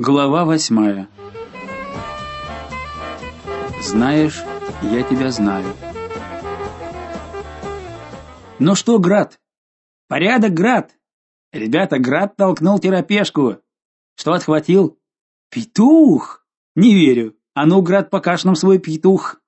Глава восьмая. Знаешь, я тебя знаю. Ну что, Град? Порядок, Град. Ребята, Град толкнул терапешку. Что отхватил? Петух. Не верю. А ну, Град, покажь нам свой петух.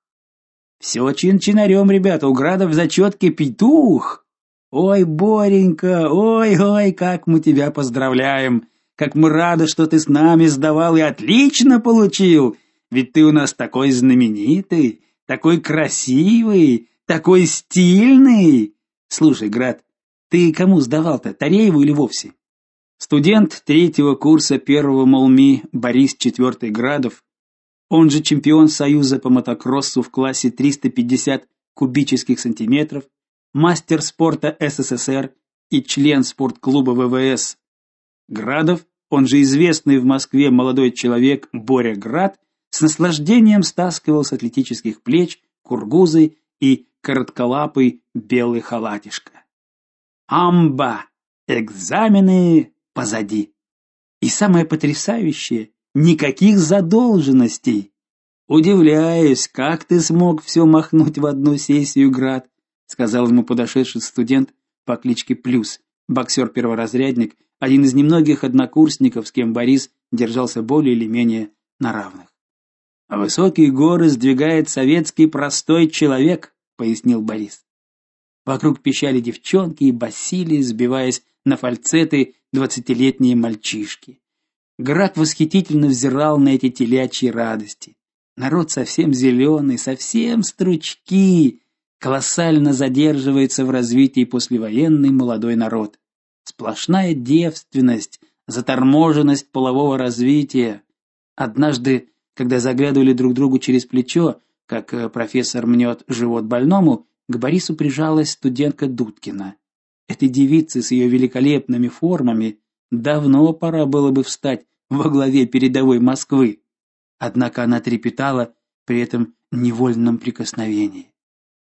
Все чин-чинарем, ребята, у Града в зачетке петух. Ой, Боренька, ой-ой, как мы тебя поздравляем. Как мы рады, что ты с нами сдавал и отлично получил. Ведь ты у нас такой знаменитый, такой красивый, такой стильный. Слушай, Град, ты кому сдавал-то, Тарееву или вовсе? Студент третьего курса первого Молми Борис Четвертый Градов, он же чемпион Союза по мотокроссу в классе 350 кубических сантиметров, мастер спорта СССР и член спортклуба ВВС Градов он же известный в Москве молодой человек Боря Град, с наслаждением стаскивал с атлетических плеч кургузы и коротколапый белый халатишко. Амба! Экзамены позади. И самое потрясающее никаких задолженностей. Удивляюсь, как ты смог все махнуть в одну сессию, Град, сказал ему подошедший студент по кличке Плюс, боксер-перворазрядник один из немногих однокурсников, с кем Борис держался более или менее на равных. А высокие горы сдвигает советский простой человек, пояснил Борис. Вокруг пищали девчонки и басили, сбиваясь на фальцеты двадцатилетние мальчишки. Град восхитительно взирал на эти телячьи радости. Народ совсем зеленый, совсем стручки, колоссально задерживается в развитии послевоенный молодой народ. Сплошная девственность, заторможенность полового развития. Однажды, когда заглядывали друг другу через плечо, как э, профессор мнет живот больному, к Борису прижалась студентка Дудкина. Этой девице с ее великолепными формами давно пора было бы встать во главе передовой Москвы. Однако она трепетала при этом невольном прикосновении.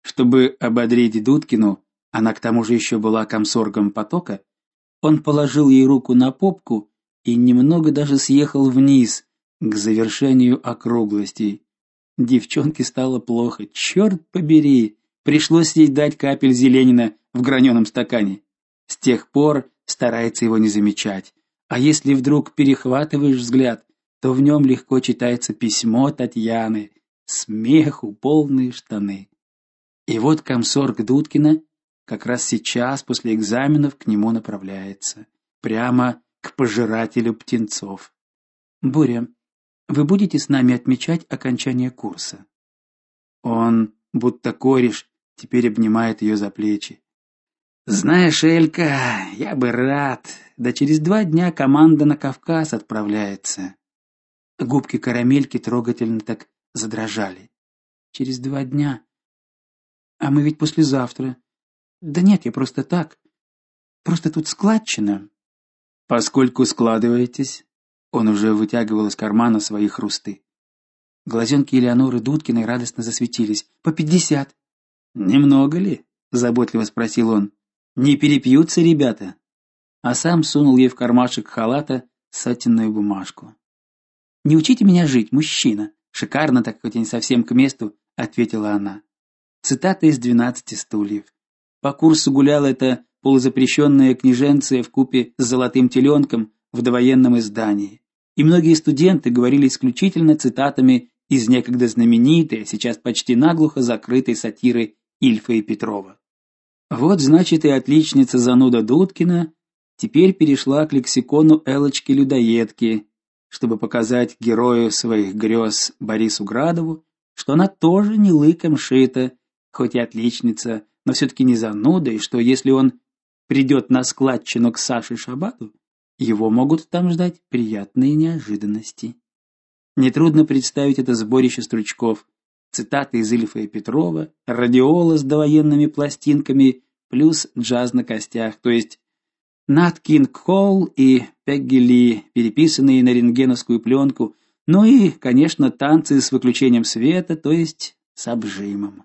Чтобы ободрить Дудкину, она к тому же еще была комсоргом потока, он положил ей руку на попку и немного даже съехал вниз к завершению округлостей. Девчонке стало плохо. Черт побери, пришлось ей дать капель зеленина в граненом стакане. С тех пор старается его не замечать. А если вдруг перехватываешь взгляд, то в нем легко читается письмо Татьяны. Смеху полные штаны. И вот комсорг Дудкина как раз сейчас после экзаменов к нему направляется, прямо к пожирателю птенцов. Боря, вы будете с нами отмечать окончание курса? Он, будто кореш, теперь обнимает ее за плечи. Знаешь, Элька, я бы рад. Да через два дня команда на Кавказ отправляется. Губки карамельки трогательно так задрожали. Через два дня. А мы ведь послезавтра. Да нет, я просто так. Просто тут складчина. Поскольку складываетесь, он уже вытягивал из кармана свои хрусты. Глазенки Элеоноры Дудкиной радостно засветились. По пятьдесят. Немного ли? заботливо спросил он. Не перепьются ребята? А сам сунул ей в кармашек халата сатинную бумажку. Не учите меня жить, мужчина, шикарно так хоть и не совсем к месту, ответила она. Цитата из «Двенадцати стульев». По курсу гуляла эта полузапрещенная книженция в купе с золотым теленком в довоенном издании. И многие студенты говорили исключительно цитатами из некогда знаменитой, а сейчас почти наглухо закрытой сатиры Ильфа и Петрова. Вот, значит, и отличница зануда Дудкина теперь перешла к лексикону Элочки людоедки, чтобы показать герою своих грез Борису Градову, что она тоже не лыком шита, хоть и отличница но все таки не зануда, и что если он придет на складчину к Саше Шабату, его могут там ждать приятные неожиданности. Нетрудно представить это сборище стручков, цитаты из Ильфа и Петрова, радиола с довоенными пластинками плюс джаз на костях, то есть Нат Кинг Холл и Пегги Ли, переписанные на рентгеновскую пленку, ну и, конечно, танцы с выключением света, то есть с обжимом.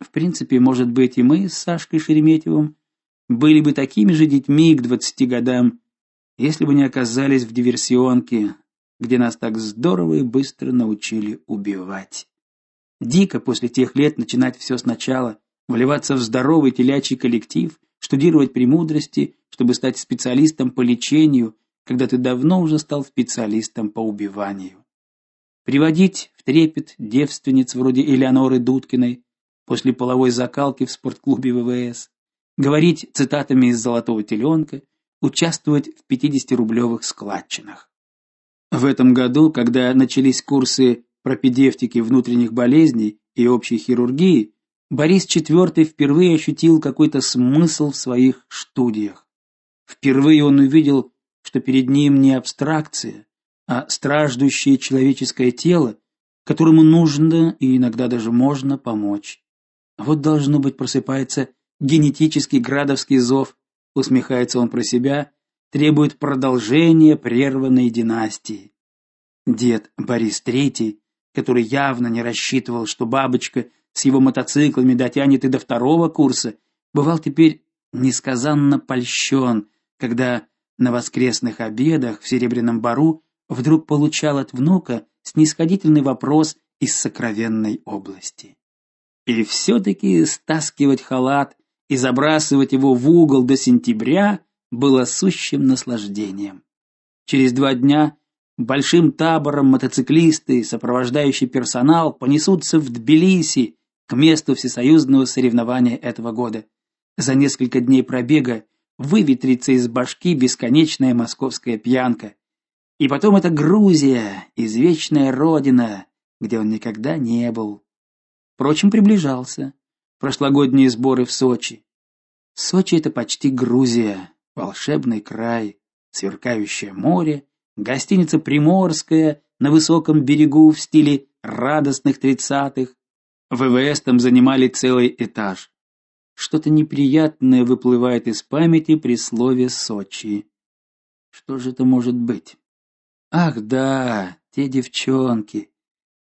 В принципе, может быть, и мы с Сашкой Шереметьевым были бы такими же детьми к двадцати годам, если бы не оказались в диверсионке, где нас так здорово и быстро научили убивать. Дико после тех лет начинать все сначала, вливаться в здоровый телячий коллектив, штудировать премудрости, чтобы стать специалистом по лечению, когда ты давно уже стал специалистом по убиванию. Приводить в трепет девственниц вроде Элеоноры Дудкиной после половой закалки в спортклубе ВВС, говорить цитатами из Золотого теленка, участвовать в 50-рублевых складчинах. В этом году, когда начались курсы пропедевтики внутренних болезней и общей хирургии, Борис IV впервые ощутил какой-то смысл в своих студиях. Впервые он увидел, что перед ним не абстракция, а страждущее человеческое тело, которому нужно и иногда даже можно помочь. Вот должно быть просыпается генетический градовский зов, усмехается он про себя, требует продолжения прерванной династии. Дед Борис III, который явно не рассчитывал, что бабочка с его мотоциклами дотянет и до второго курса, бывал теперь несказанно польщен, когда на воскресных обедах в Серебряном бару вдруг получал от внука снисходительный вопрос из сокровенной области. И все таки стаскивать халат и забрасывать его в угол до сентября было сущим наслаждением. Через два дня большим табором мотоциклисты и сопровождающий персонал понесутся в Тбилиси к месту всесоюзного соревнования этого года. За несколько дней пробега выветрится из башки бесконечная московская пьянка. И потом это Грузия, извечная родина, где он никогда не был. Впрочем, приближался. Прошлогодние сборы в Сочи. Сочи это почти Грузия, волшебный край, сверкающее море, гостиница Приморская на высоком берегу в стиле радостных тридцатых, ВВС там занимали целый этаж. Что-то неприятное выплывает из памяти при слове Сочи. Что же это может быть? Ах, да, те девчонки.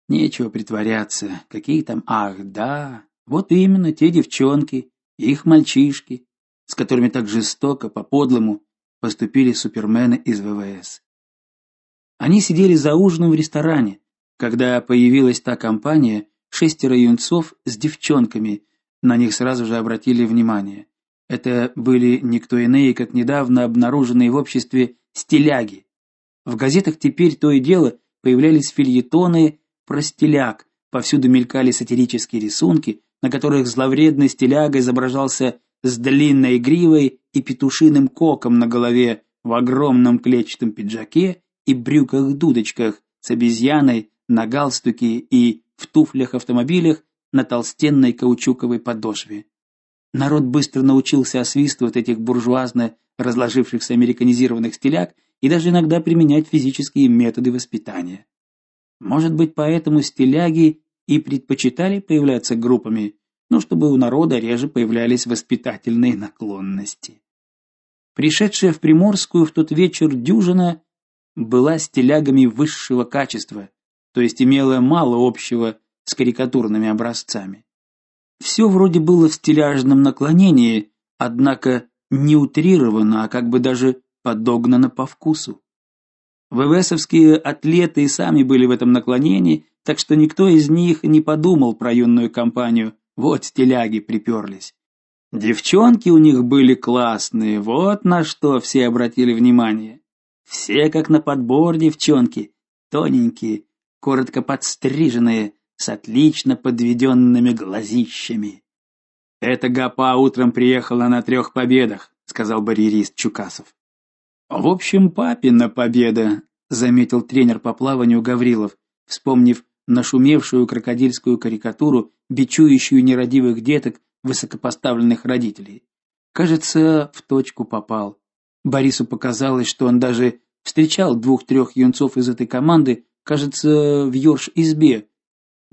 Нечего притворяться. Какие там ах, да. Вот именно те девчонки, их мальчишки, с которыми так жестоко по-подлому поступили супермены из ВВС. Они сидели за ужином в ресторане, когда появилась та компания, шестеро юнцов с девчонками. На них сразу же обратили внимание. Это были никто иные, как недавно обнаруженные в обществе стиляги. В газетах теперь то и дело появлялись фильетоны про стиляг, повсюду мелькали сатирические рисунки, на которых зловредный стиляга изображался с длинной гривой и петушиным коком на голове в огромном клетчатом пиджаке и брюках-дудочках с обезьяной на галстуке и в туфлях-автомобилях на толстенной каучуковой подошве. Народ быстро научился освистывать этих буржуазно разложившихся американизированных стиляк и даже иногда применять физические методы воспитания. Может быть, поэтому стиляги и предпочитали появляться группами, ну, чтобы у народа реже появлялись воспитательные наклонности. Пришедшая в Приморскую в тот вечер дюжина была стилягами высшего качества, то есть имела мало общего с карикатурными образцами. Все вроде было в стиляжном наклонении, однако не утрировано, а как бы даже подогнано по вкусу. ВВСовские атлеты и сами были в этом наклонении, так что никто из них не подумал про юную компанию. Вот стиляги приперлись. Девчонки у них были классные, вот на что все обратили внимание. Все как на подбор девчонки, тоненькие, коротко подстриженные, с отлично подведенными глазищами. Эта гапа утром приехала на трех победах, сказал барьерист Чукасов. В общем, папина победа, заметил тренер по плаванию Гаврилов, вспомнив нашумевшую крокодильскую карикатуру, бичующую нерадивых деток высокопоставленных родителей. Кажется, в точку попал. Борису показалось, что он даже встречал двух-трех юнцов из этой команды, кажется, в Йорш-избе.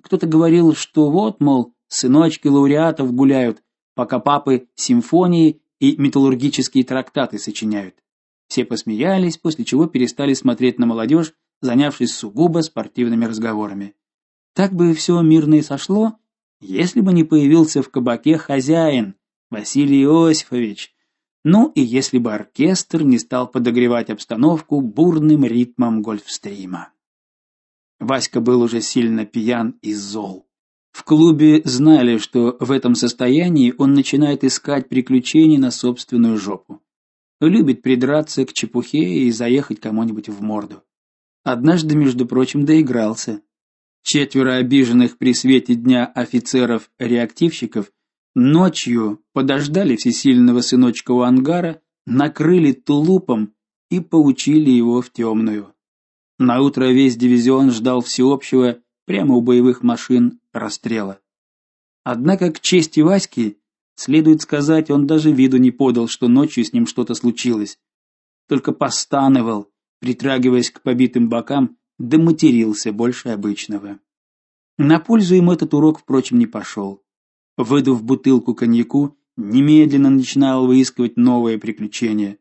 Кто-то говорил, что вот, мол, сыночки лауреатов гуляют, пока папы симфонии и металлургические трактаты сочиняют. Все посмеялись, после чего перестали смотреть на молодежь, занявшись сугубо спортивными разговорами. Так бы все мирно и сошло, если бы не появился в кабаке хозяин Василий Иосифович, Ну и если бы оркестр не стал подогревать обстановку бурным ритмом гольфстрима. Васька был уже сильно пьян и зол. В клубе знали, что в этом состоянии он начинает искать приключений на собственную жопу. Любит придраться к чепухе и заехать кому-нибудь в морду. Однажды, между прочим, доигрался. Четверо обиженных при свете дня офицеров-реактивщиков ночью подождали всесильного сыночка у ангара, накрыли тулупом и поучили его в темную. На утро весь дивизион ждал всеобщего, прямо у боевых машин, расстрела. Однако к чести Васьки следует сказать, он даже виду не подал, что ночью с ним что-то случилось. Только постановал, притрагиваясь к побитым бокам, да матерился больше обычного. На пользу ему этот урок, впрочем, не пошел. Выдав бутылку коньяку, немедленно начинал выискивать новые приключения.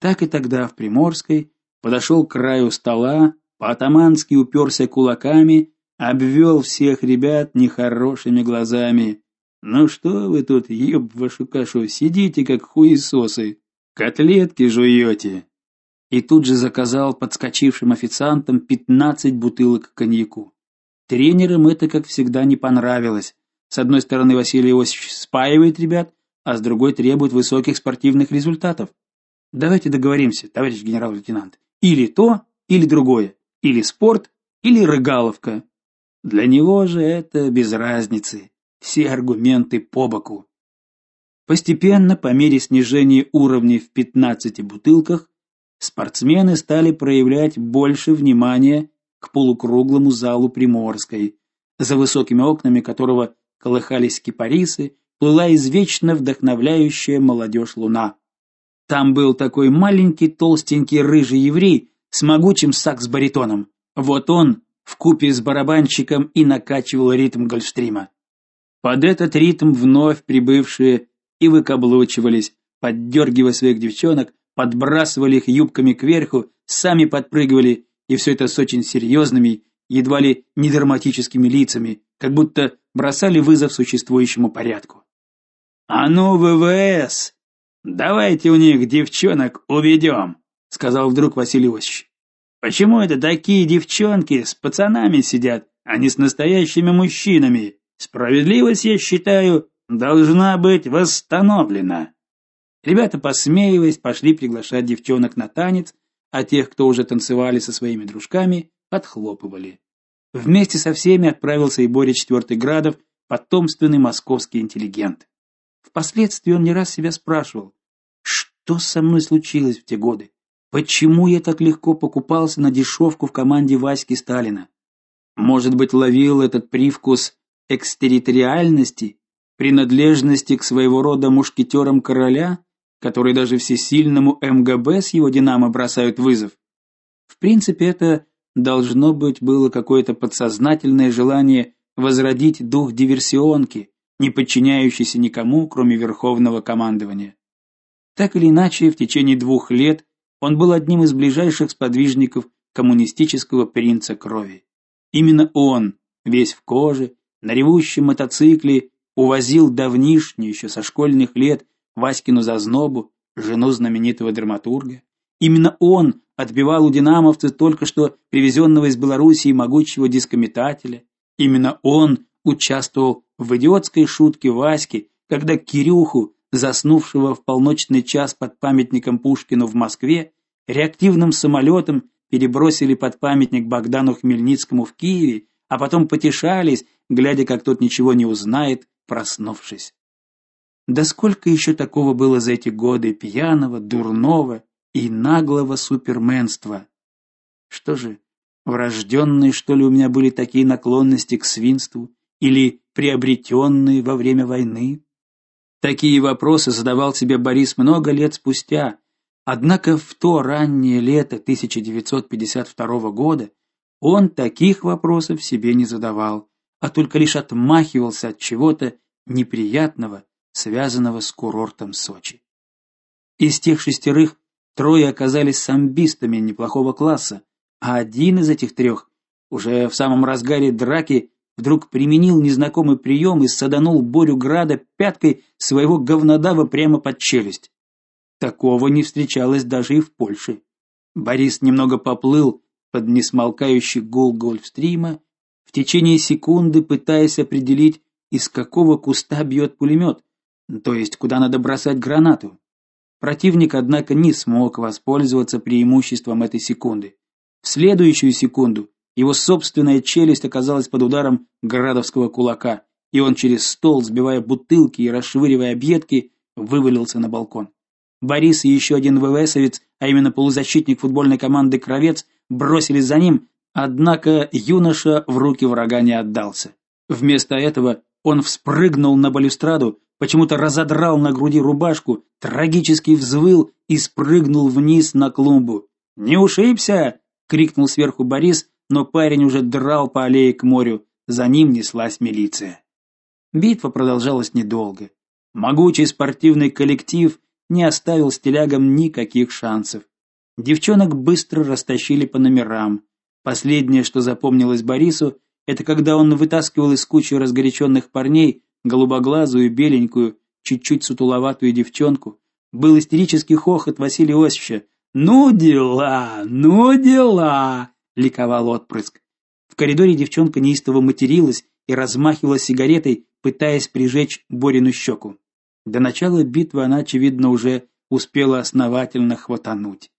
Так и тогда в Приморской подошел к краю стола, по-атамански уперся кулаками, обвел всех ребят нехорошими глазами. Ну что вы тут, еб вашу кашу, сидите как хуесосы, котлетки жуете?» и тут же заказал подскочившим официантам 15 бутылок коньяку. Тренерам это, как всегда, не понравилось. С одной стороны, Василий Иосифович спаивает ребят, а с другой требует высоких спортивных результатов. Давайте договоримся, товарищ генерал-лейтенант. Или то, или другое. Или спорт, или рыгаловка. Для него же это без разницы. Все аргументы по боку. Постепенно, по мере снижения уровней в 15 бутылках, спортсмены стали проявлять больше внимания к полукруглому залу Приморской, за высокими окнами которого колыхались кипарисы, плыла извечно вдохновляющая молодежь луна. Там был такой маленький толстенький рыжий еврей с могучим сакс-баритоном. Вот он в купе с барабанщиком и накачивал ритм гольфстрима. Под этот ритм вновь прибывшие и выкаблучивались, поддергивая своих девчонок, подбрасывали их юбками кверху, сами подпрыгивали, и все это с очень серьезными, едва ли не драматическими лицами, как будто бросали вызов существующему порядку. А ну, ВВС, давайте у них девчонок уведем», — сказал вдруг Василий Иосифович. Почему это такие девчонки с пацанами сидят, а не с настоящими мужчинами? Справедливость, я считаю, должна быть восстановлена. Ребята, посмеиваясь, пошли приглашать девчонок на танец, а тех, кто уже танцевали со своими дружками, подхлопывали. Вместе со всеми отправился и Боря Четвертый Градов, потомственный московский интеллигент. Впоследствии он не раз себя спрашивал, что со мной случилось в те годы? Почему я так легко покупался на дешевку в команде Васьки Сталина? Может быть, ловил этот привкус экстерриториальности, принадлежности к своего рода мушкетерам короля, которые даже всесильному МГБ с его Динамо бросают вызов. В принципе, это должно быть было какое-то подсознательное желание возродить дух диверсионки, не подчиняющийся никому, кроме верховного командования. Так или иначе, в течение двух лет он был одним из ближайших сподвижников коммунистического принца крови. Именно он, весь в коже, на ревущем мотоцикле, увозил давнишнюю еще со школьных лет Васькину Зазнобу, жену знаменитого драматурга. Именно он отбивал у динамовцев только что привезенного из Белоруссии могучего дискометателя. Именно он участвовал в идиотской шутке Васьки, когда Кирюху, заснувшего в полночный час под памятником Пушкину в Москве, реактивным самолетом перебросили под памятник Богдану Хмельницкому в Киеве, а потом потешались, глядя, как тот ничего не узнает, проснувшись. Да сколько еще такого было за эти годы пьяного, дурного и наглого суперменства. Что же, врожденные, что ли, у меня были такие наклонности к свинству или приобретенные во время войны? Такие вопросы задавал себе Борис много лет спустя. Однако в то раннее лето 1952 года он таких вопросов себе не задавал, а только лишь отмахивался от чего-то неприятного связанного с курортом Сочи. Из тех шестерых трое оказались самбистами неплохого класса, а один из этих трех уже в самом разгаре драки вдруг применил незнакомый прием и саданул Борю Града пяткой своего говнодава прямо под челюсть. Такого не встречалось даже и в Польше. Борис немного поплыл под несмолкающий гул гольфстрима, в течение секунды пытаясь определить, из какого куста бьет пулемет, то есть куда надо бросать гранату. Противник, однако, не смог воспользоваться преимуществом этой секунды. В следующую секунду его собственная челюсть оказалась под ударом градовского кулака, и он через стол, сбивая бутылки и расшвыривая объедки, вывалился на балкон. Борис и еще один ВВСовец, а именно полузащитник футбольной команды Кровец, бросились за ним, однако юноша в руки врага не отдался. Вместо этого он вспрыгнул на балюстраду, почему-то разодрал на груди рубашку, трагически взвыл и спрыгнул вниз на клумбу. "Не ушибся!" крикнул сверху Борис, но парень уже драл по аллее к морю. За ним неслась милиция. Битва продолжалась недолго. Могучий спортивный коллектив не оставил стилягам никаких шансов. Девчонок быстро растащили по номерам. Последнее, что запомнилось Борису, это когда он вытаскивал из кучи разгоряченных парней голубоглазую, беленькую, чуть-чуть сутуловатую девчонку. Был истерический хохот Василия Осича. "Ну дела, ну дела!" ликовал отпрыск. В коридоре девчонка неистово материлась и размахивала сигаретой, пытаясь прижечь Борину щеку. До начала битвы она, очевидно, уже успела основательно хватануть.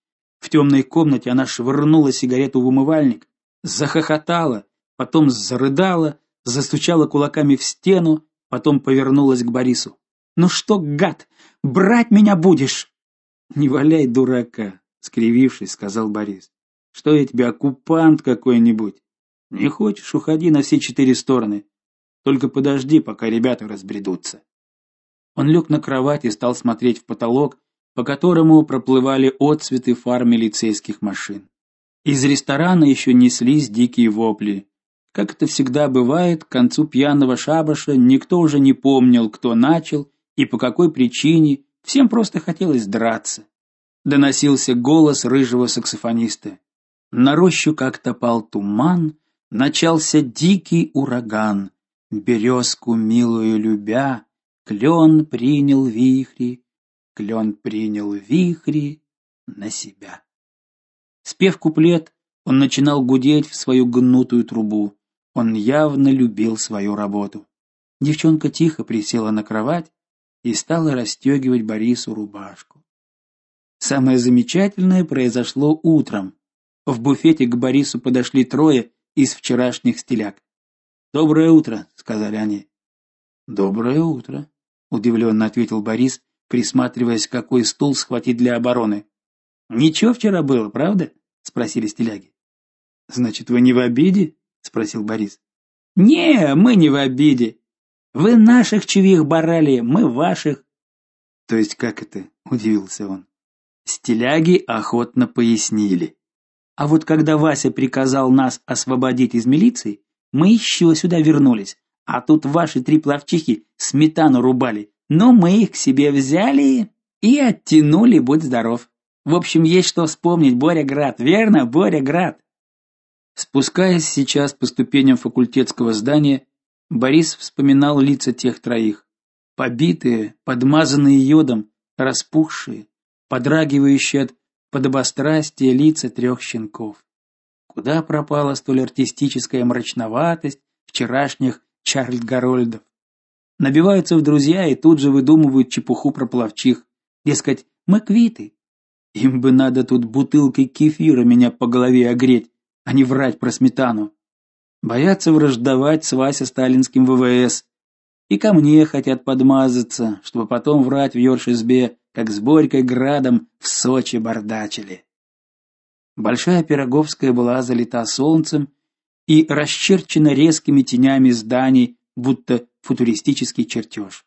В темной комнате она швырнула сигарету в умывальник, захохотала, потом зарыдала, застучала кулаками в стену, потом повернулась к Борису. "Ну что, гад, брать меня будешь?" "Не валяй дурака", скривившись, сказал Борис. "Что я тебе оккупант какой-нибудь? Не хочешь, уходи на все четыре стороны. Только подожди, пока ребята разбредутся". Он лег на кровать и стал смотреть в потолок, по которому проплывали отсветы фар милицейских машин. Из ресторана еще неслись дикие вопли. Как это всегда бывает, к концу пьяного шабаша никто уже не помнил, кто начал и по какой причине, всем просто хотелось драться. Доносился голос рыжего саксофониста. На рощу как-то пал туман, начался дикий ураган. Березку милую любя, Клен принял вихри, клен принял вихри на себя. Спев куплет, он начинал гудеть в свою гнутую трубу. Он явно любил свою работу. Девчонка тихо присела на кровать и стала расстегивать Борису рубашку. Самое замечательное произошло утром. В буфете к Борису подошли трое из вчерашних стиляк. "Доброе утро", сказали они. "Доброе утро", удивленно ответил Борис, присматриваясь, какой стул схватить для обороны. Ничего вчера было, правда? спросили стиляги. Значит, вы не в обиде? спросил Борис. Не, мы не в обиде. Вы наших чувих барали, мы ваших. То есть как это? удивился он. Стиляги охотно пояснили. А вот когда Вася приказал нас освободить из милиции, мы еще сюда вернулись. А тут ваши три пловчихи сметану рубали. Но мы их к себе взяли и оттянули, будь здоров. В общем, есть что вспомнить, Боря Град, верно, Боря Град. Спускаясь сейчас по ступеням факультетского здания, Борис вспоминал лица тех троих. Побитые, подмазанные йодом, распухшие, подрагивающие от подобострастия лица трех щенков. Куда пропала столь артистическая мрачноватость вчерашних Чарльз Гарольдов. Набиваются в друзья и тут же выдумывают чепуху про пловчих. Дескать, мы квиты. Им бы надо тут бутылкой кефира меня по голове огреть, а не врать про сметану. Боятся враждовать с Вася сталинским ВВС. И ко мне хотят подмазаться, чтобы потом врать в Йоршизбе, как с Борькой Градом в Сочи бардачили. Большая Пироговская была залита солнцем, и расчерчена резкими тенями зданий, будто футуристический чертеж.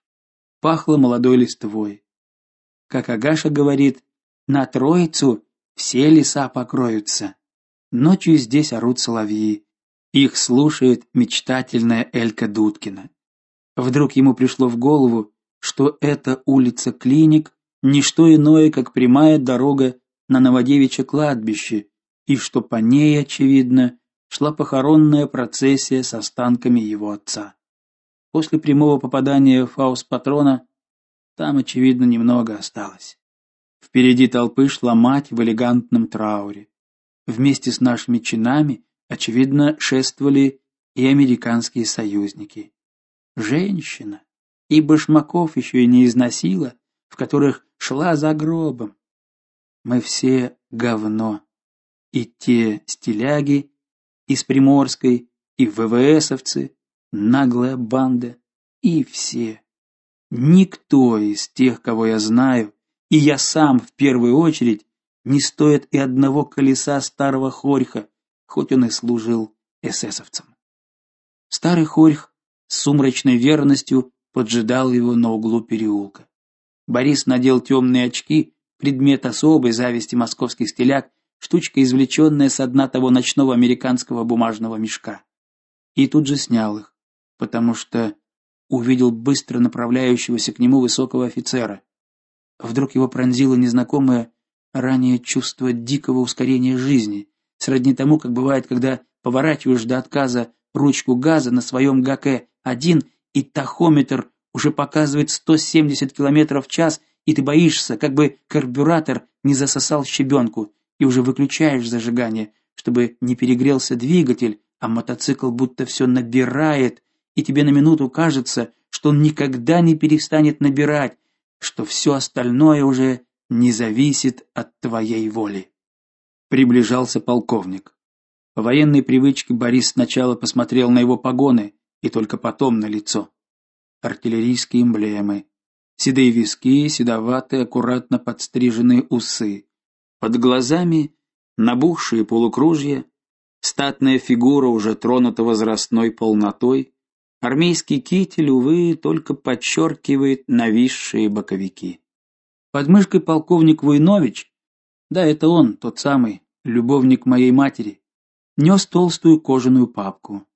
Пахло молодой листвой. Как Агаша говорит, на Троицу все леса покроются. Ночью здесь орут соловьи. Их слушает мечтательная Элька Дудкина. Вдруг ему пришло в голову, что эта улица Клиник не что иное, как прямая дорога на Новодевичье кладбище, и что по ней, очевидно, шла похоронная процессия с останками его отца. После прямого попадания в фаус патрона там очевидно немного осталось. Впереди толпы шла мать в элегантном трауре. Вместе с нашими чинами, очевидно, шествовали и американские союзники. Женщина, и башмаков еще и не износила, в которых шла за гробом. Мы все говно. И те стиляги из Приморской, и ВВСовцы, наглая банда, и все. Никто из тех, кого я знаю, и я сам в первую очередь, не стоит и одного колеса старого хорьха, хоть он и служил эсэсовцем. Старый хорьх с сумрачной верностью поджидал его на углу переулка. Борис надел темные очки, предмет особой зависти московских стиляк, штучка, извлеченная с дна того ночного американского бумажного мешка. И тут же снял их, потому что увидел быстро направляющегося к нему высокого офицера. Вдруг его пронзило незнакомое ранее чувство дикого ускорения жизни, сродни тому, как бывает, когда поворачиваешь до отказа ручку газа на своем ГК-1 и тахометр уже показывает 170 км в час, и ты боишься, как бы карбюратор не засосал щебенку, и уже выключаешь зажигание, чтобы не перегрелся двигатель, а мотоцикл будто все набирает, и тебе на минуту кажется, что он никогда не перестанет набирать, что все остальное уже не зависит от твоей воли. Приближался полковник. По военной привычке Борис сначала посмотрел на его погоны и только потом на лицо. Артиллерийские эмблемы, седые виски, седоватые, аккуратно подстриженные усы. Под глазами набухшие полукружья, статная фигура уже тронута возрастной полнотой, Армейский китель, увы, только подчеркивает нависшие боковики. Под мышкой полковник Войнович, да, это он, тот самый, любовник моей матери, нес толстую кожаную папку.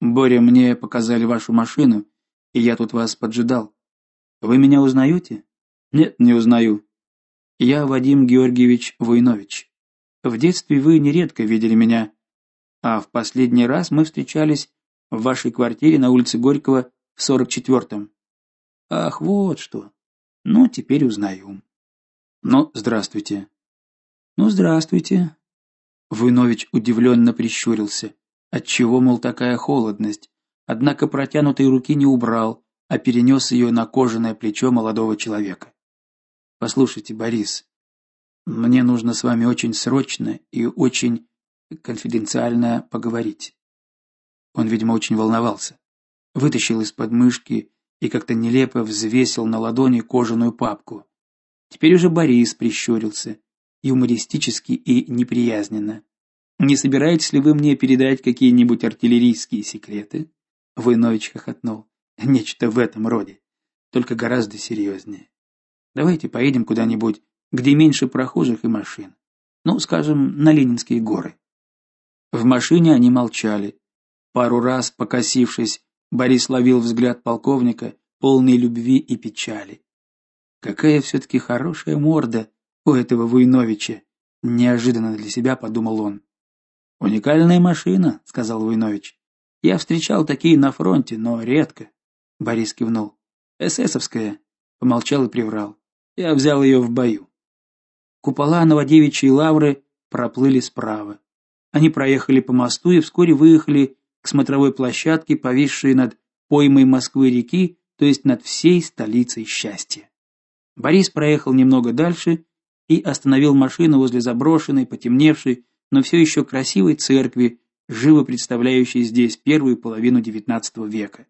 Боря, мне показали вашу машину, и я тут вас поджидал. Вы меня узнаете? Нет, не узнаю. Я Вадим Георгиевич Войнович. В детстве вы нередко видели меня, а в последний раз мы встречались в вашей квартире на улице Горького в сорок четвертом. Ах, вот что. Ну, теперь узнаю. Ну, здравствуйте. Ну, здравствуйте. Войнович удивленно прищурился. Отчего, мол, такая холодность? Однако протянутой руки не убрал, а перенес ее на кожаное плечо молодого человека. Послушайте, Борис, мне нужно с вами очень срочно и очень конфиденциально поговорить. Он, видимо, очень волновался. Вытащил из подмышки и как-то нелепо взвесил на ладони кожаную папку. Теперь уже Борис прищурился, юмористически и неприязненно. Не собираетесь ли вы мне передать какие-нибудь артиллерийские секреты? Войнович хохотнул. Нечто в этом роде, только гораздо серьезнее. Давайте поедем куда-нибудь, где меньше прохожих и машин. Ну, скажем, на Ленинские горы. В машине они молчали. Пару раз покосившись, Борис ловил взгляд полковника, полный любви и печали. Какая все таки хорошая морда у этого Войновича, неожиданно для себя подумал он. Уникальная машина, сказал Войнович. Я встречал такие на фронте, но редко. Борис кивнул. Эсэсовская, помолчал и приврал. Я взял ее в бою. Купола Новодевичьей лавры проплыли справа. Они проехали по мосту и вскоре выехали смотровой площадке, повисшей над поймой Москвы-реки, то есть над всей столицей счастья. Борис проехал немного дальше и остановил машину возле заброшенной, потемневшей, но все еще красивой церкви, живо представляющей здесь первую половину XIX века.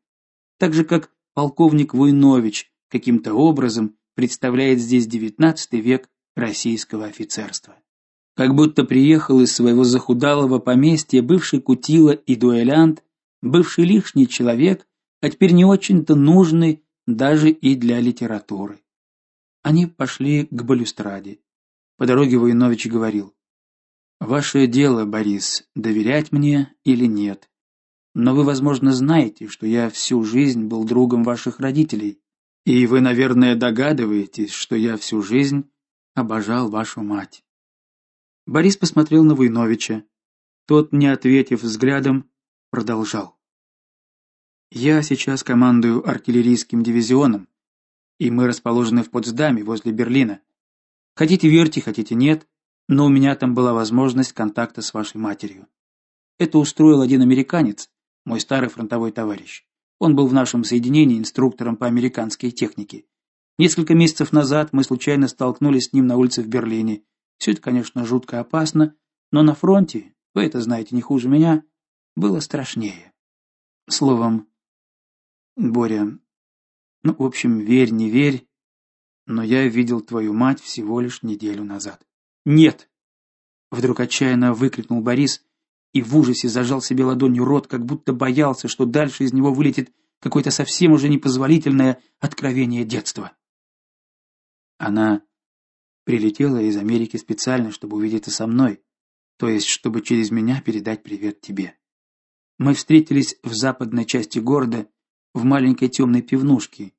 Так же как полковник Войнович каким-то образом представляет здесь XIX век российского офицерства как будто приехал из своего захудалого поместья бывший кутила и дуэлянт, бывший лишний человек, а теперь не очень-то нужный даже и для литературы. Они пошли к балюстраде. По дороге Воинович говорил: "Ваше дело, Борис, доверять мне или нет. Но вы, возможно, знаете, что я всю жизнь был другом ваших родителей, и вы, наверное, догадываетесь, что я всю жизнь обожал вашу мать. Борис посмотрел на Войновича. Тот, не ответив взглядом, продолжал: Я сейчас командую артиллерийским дивизионом, и мы расположены в Потсдаме, возле Берлина. Хотите верьте, хотите нет, но у меня там была возможность контакта с вашей матерью. Это устроил один американец, мой старый фронтовой товарищ. Он был в нашем соединении инструктором по американской технике. Несколько месяцев назад мы случайно столкнулись с ним на улице в Берлине. Все это, конечно, жутко опасно, но на фронте, вы это знаете не хуже меня, было страшнее. Словом, Боря, ну, в общем, верь, не верь, но я видел твою мать всего лишь неделю назад. Нет! Вдруг отчаянно выкрикнул Борис и в ужасе зажал себе ладонью рот, как будто боялся, что дальше из него вылетит какое-то совсем уже непозволительное откровение детства. Она прилетела из Америки специально, чтобы увидеться со мной, то есть чтобы через меня передать привет тебе. Мы встретились в западной части города, в маленькой темной пивнушке,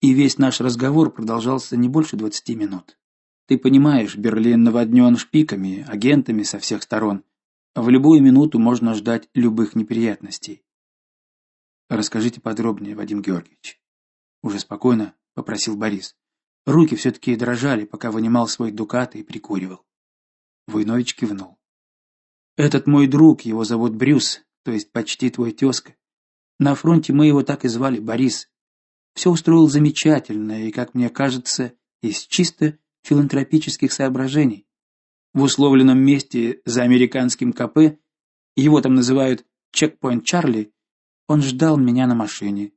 и весь наш разговор продолжался не больше двадцати минут. Ты понимаешь, Берлин наводнен шпиками, агентами со всех сторон. В любую минуту можно ждать любых неприятностей. Расскажите подробнее, Вадим Георгиевич. Уже спокойно попросил Борис. Руки все таки дрожали, пока вынимал свой дукат и прикуривал. Войнович кивнул. Этот мой друг, его зовут Брюс, то есть почти твой тезка. На фронте мы его так и звали Борис. Все устроил замечательно и, как мне кажется, из чисто филантропических соображений. В условленном месте за американским КП, его там называют чекпоинт Чарли, он ждал меня на машине.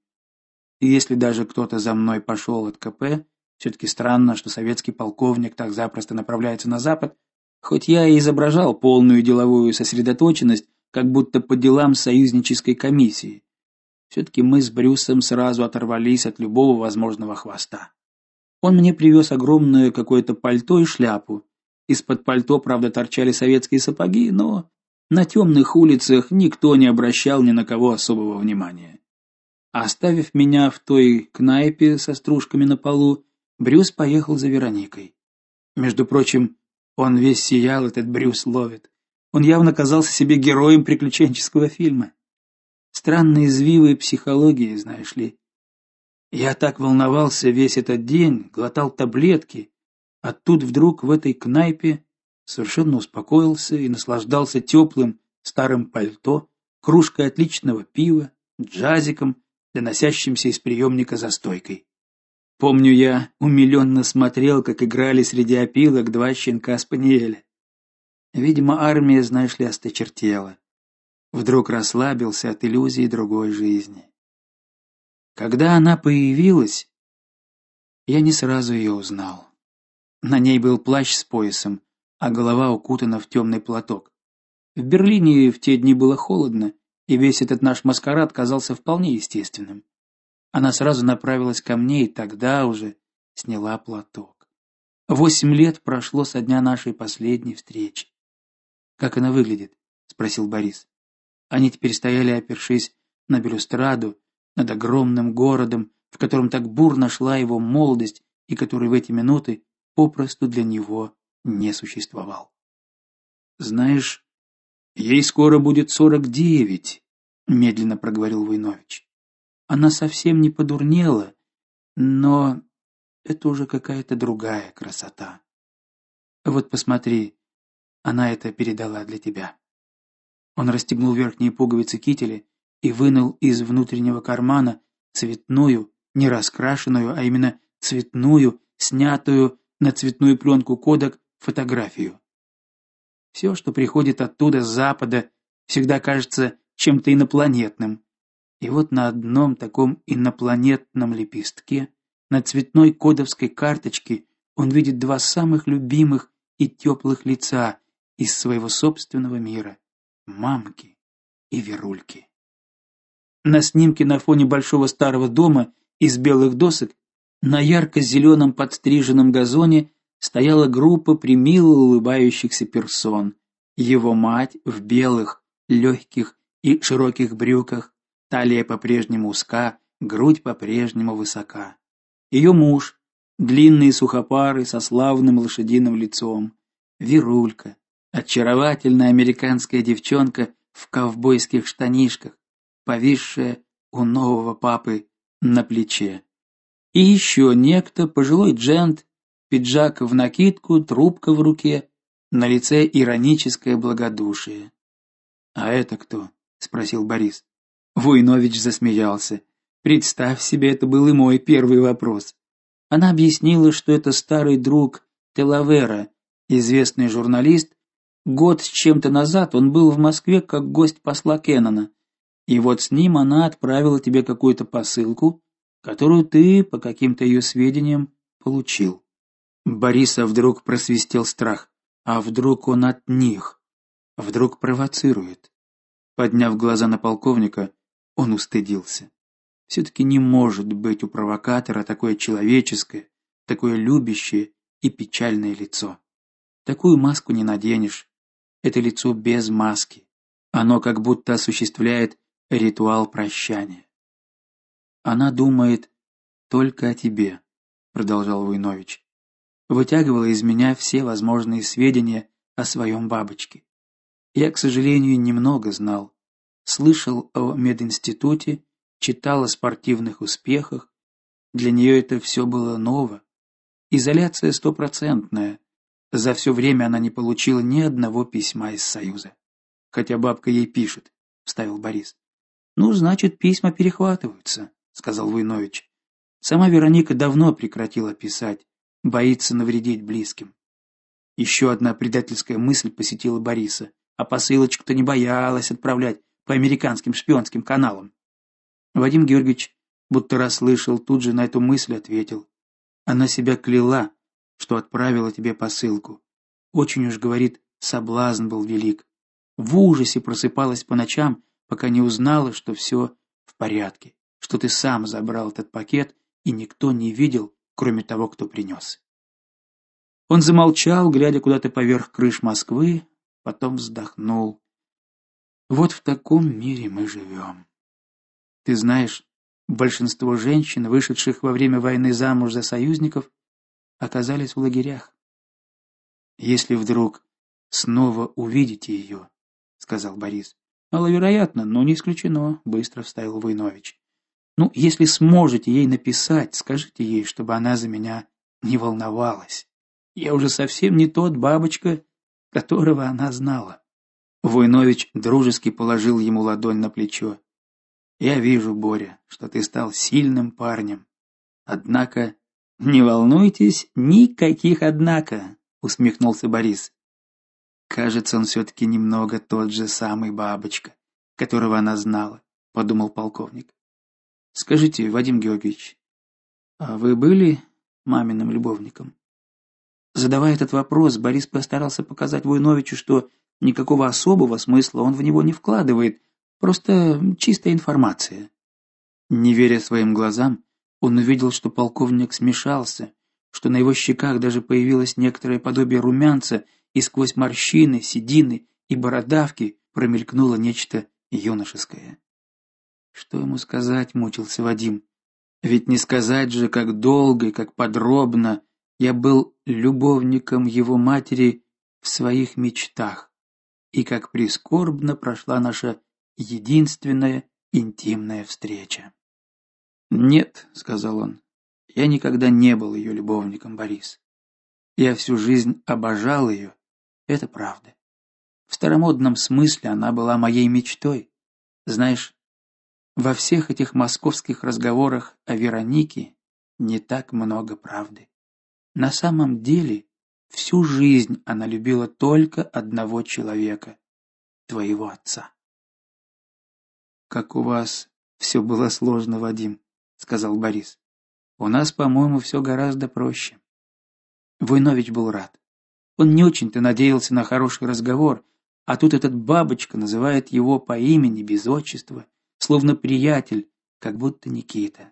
И если даже кто-то за мной пошел от КП, все таки странно, что советский полковник так запросто направляется на запад, хоть я и изображал полную деловую сосредоточенность, как будто по делам союзнической комиссии. все таки мы с Брюсом сразу оторвались от любого возможного хвоста. Он мне привез огромное какое-то пальто и шляпу. Из-под пальто, правда, торчали советские сапоги, но на темных улицах никто не обращал ни на кого особого внимания. Оставив меня в той кнайпе со стружками на полу, Брюс поехал за Вероникой. Между прочим, он весь сиял, этот Брюс ловит. Он явно казался себе героем приключенческого фильма. Странные извивы психологии, знаешь ли. Я так волновался весь этот день, глотал таблетки, а тут вдруг в этой кнайпе совершенно успокоился и наслаждался теплым старым пальто, кружкой отличного пива, джазиком, доносящимся из приемника за стойкой. Помню, я умиленно смотрел, как играли среди опилок два щенка спаниеля. Видимо, армия, знаешь ли, осточертела. Вдруг расслабился от иллюзии другой жизни. Когда она появилась, я не сразу ее узнал. На ней был плащ с поясом, а голова укутана в темный платок. В Берлине в те дни было холодно, и весь этот наш маскарад казался вполне естественным. Она сразу направилась ко мне и тогда уже сняла платок. Восемь лет прошло со дня нашей последней встречи. Как она выглядит? спросил Борис. Они теперь стояли, опершись на балюстраду, над огромным городом, в котором так бурно шла его молодость и который в эти минуты попросту для него не существовал. Знаешь, ей скоро будет сорок девять, медленно проговорил Войнович. Она совсем не подурнела, но это уже какая-то другая красота. Вот посмотри, она это передала для тебя. Он расстегнул верхние пуговицы кителя и вынул из внутреннего кармана цветную, не раскрашенную, а именно цветную, снятую на цветную пленку кодек фотографию. Все, что приходит оттуда с запада, всегда кажется чем-то инопланетным. И вот на одном таком инопланетном лепестке, на цветной кодовской карточке, он видит два самых любимых и теплых лица из своего собственного мира мамки и Верульки. На снимке на фоне большого старого дома из белых досок на ярко-зеленом подстриженном газоне стояла группа примило улыбающихся персон. Его мать в белых, легких и широких брюках, талия по-прежнему узка, грудь по-прежнему высока. Ее муж, длинный и сухопарый, со славным лошадиным лицом, Верулька, очаровательная американская девчонка в ковбойских штанишках, повисшая у нового папы на плече. И еще некто, пожилой джент, Пиджак в накидку, трубка в руке, на лице ироническое благодушие. А это кто? спросил Борис. Войнович засмеялся. Представь себе, это был и мой первый вопрос. Она объяснила, что это старый друг Телавера, известный журналист. Год с чем-то назад он был в Москве как гость посла Кеннона. И вот с ним она отправила тебе какую-то посылку, которую ты по каким-то ее сведениям получил. Бориса вдруг просвистел страх. А вдруг он от них? Вдруг провоцирует? Подняв глаза на полковника, он устыдился. все таки не может быть у провокатора такое человеческое, такое любящее и печальное лицо. Такую маску не наденешь. Это лицо без маски. Оно как будто осуществляет ритуал прощания. Она думает только о тебе, продолжал Войнович. Вытягивала из меня все возможные сведения о своем бабочке. Я, к сожалению, немного знал. Слышал о мединституте, читал о спортивных успехах. Для нее это все было ново. Изоляция стопроцентная. За все время она не получила ни одного письма из Союза. Хотя бабка ей пишет, вставил Борис. Ну, значит, письма перехватываются, сказал Войнович. Сама Вероника давно прекратила писать, боится навредить близким. Еще одна предательская мысль посетила Бориса а посылочку-то не боялась отправлять по американским шпионским каналам. Вадим Георгиевич, будто расслышал, тут же на эту мысль ответил. Она себя кляла, что отправила тебе посылку. Очень уж, говорит, соблазн был велик. В ужасе просыпалась по ночам, пока не узнала, что все в порядке, что ты сам забрал этот пакет, и никто не видел, кроме того, кто принес. Он замолчал, глядя куда-то поверх крыш Москвы, потом вздохнул. Вот в таком мире мы живем. Ты знаешь, большинство женщин, вышедших во время войны замуж за союзников, оказались в лагерях. Если вдруг снова увидите ее, сказал Борис. Маловероятно, но не исключено, быстро вставил Войнович. Ну, если сможете ей написать, скажите ей, чтобы она за меня не волновалась. Я уже совсем не тот бабочка, которого она знала. Войнович дружески положил ему ладонь на плечо. Я вижу, Боря, что ты стал сильным парнем. Однако не волнуйтесь, никаких однако, усмехнулся Борис. Кажется, он все таки немного тот же самый бабочка, которого она знала, подумал полковник. Скажите, Вадим Георгиевич, а вы были маминым любовником? Задавая этот вопрос, Борис постарался показать Войновичу, что никакого особого смысла он в него не вкладывает, просто чистая информация. Не веря своим глазам, он увидел, что полковник смешался, что на его щеках даже появилось некоторое подобие румянца, и сквозь морщины, седины и бородавки промелькнуло нечто юношеское. Что ему сказать, мучился Вадим. Ведь не сказать же, как долго и как подробно я был любовником его матери в своих мечтах, и как прискорбно прошла наша единственная интимная встреча. "Нет", сказал он. "Я никогда не был ее любовником, Борис. Я всю жизнь обожал ее, это правда. В старомодном смысле она была моей мечтой. Знаешь, во всех этих московских разговорах о Веронике не так много правды. На самом деле, всю жизнь она любила только одного человека твоего отца. Как у вас все было сложно, Вадим, сказал Борис. У нас, по-моему, все гораздо проще. Войнович был рад. Он не очень-то надеялся на хороший разговор, а тут этот бабочка называет его по имени без отчества, словно приятель, как будто Никита.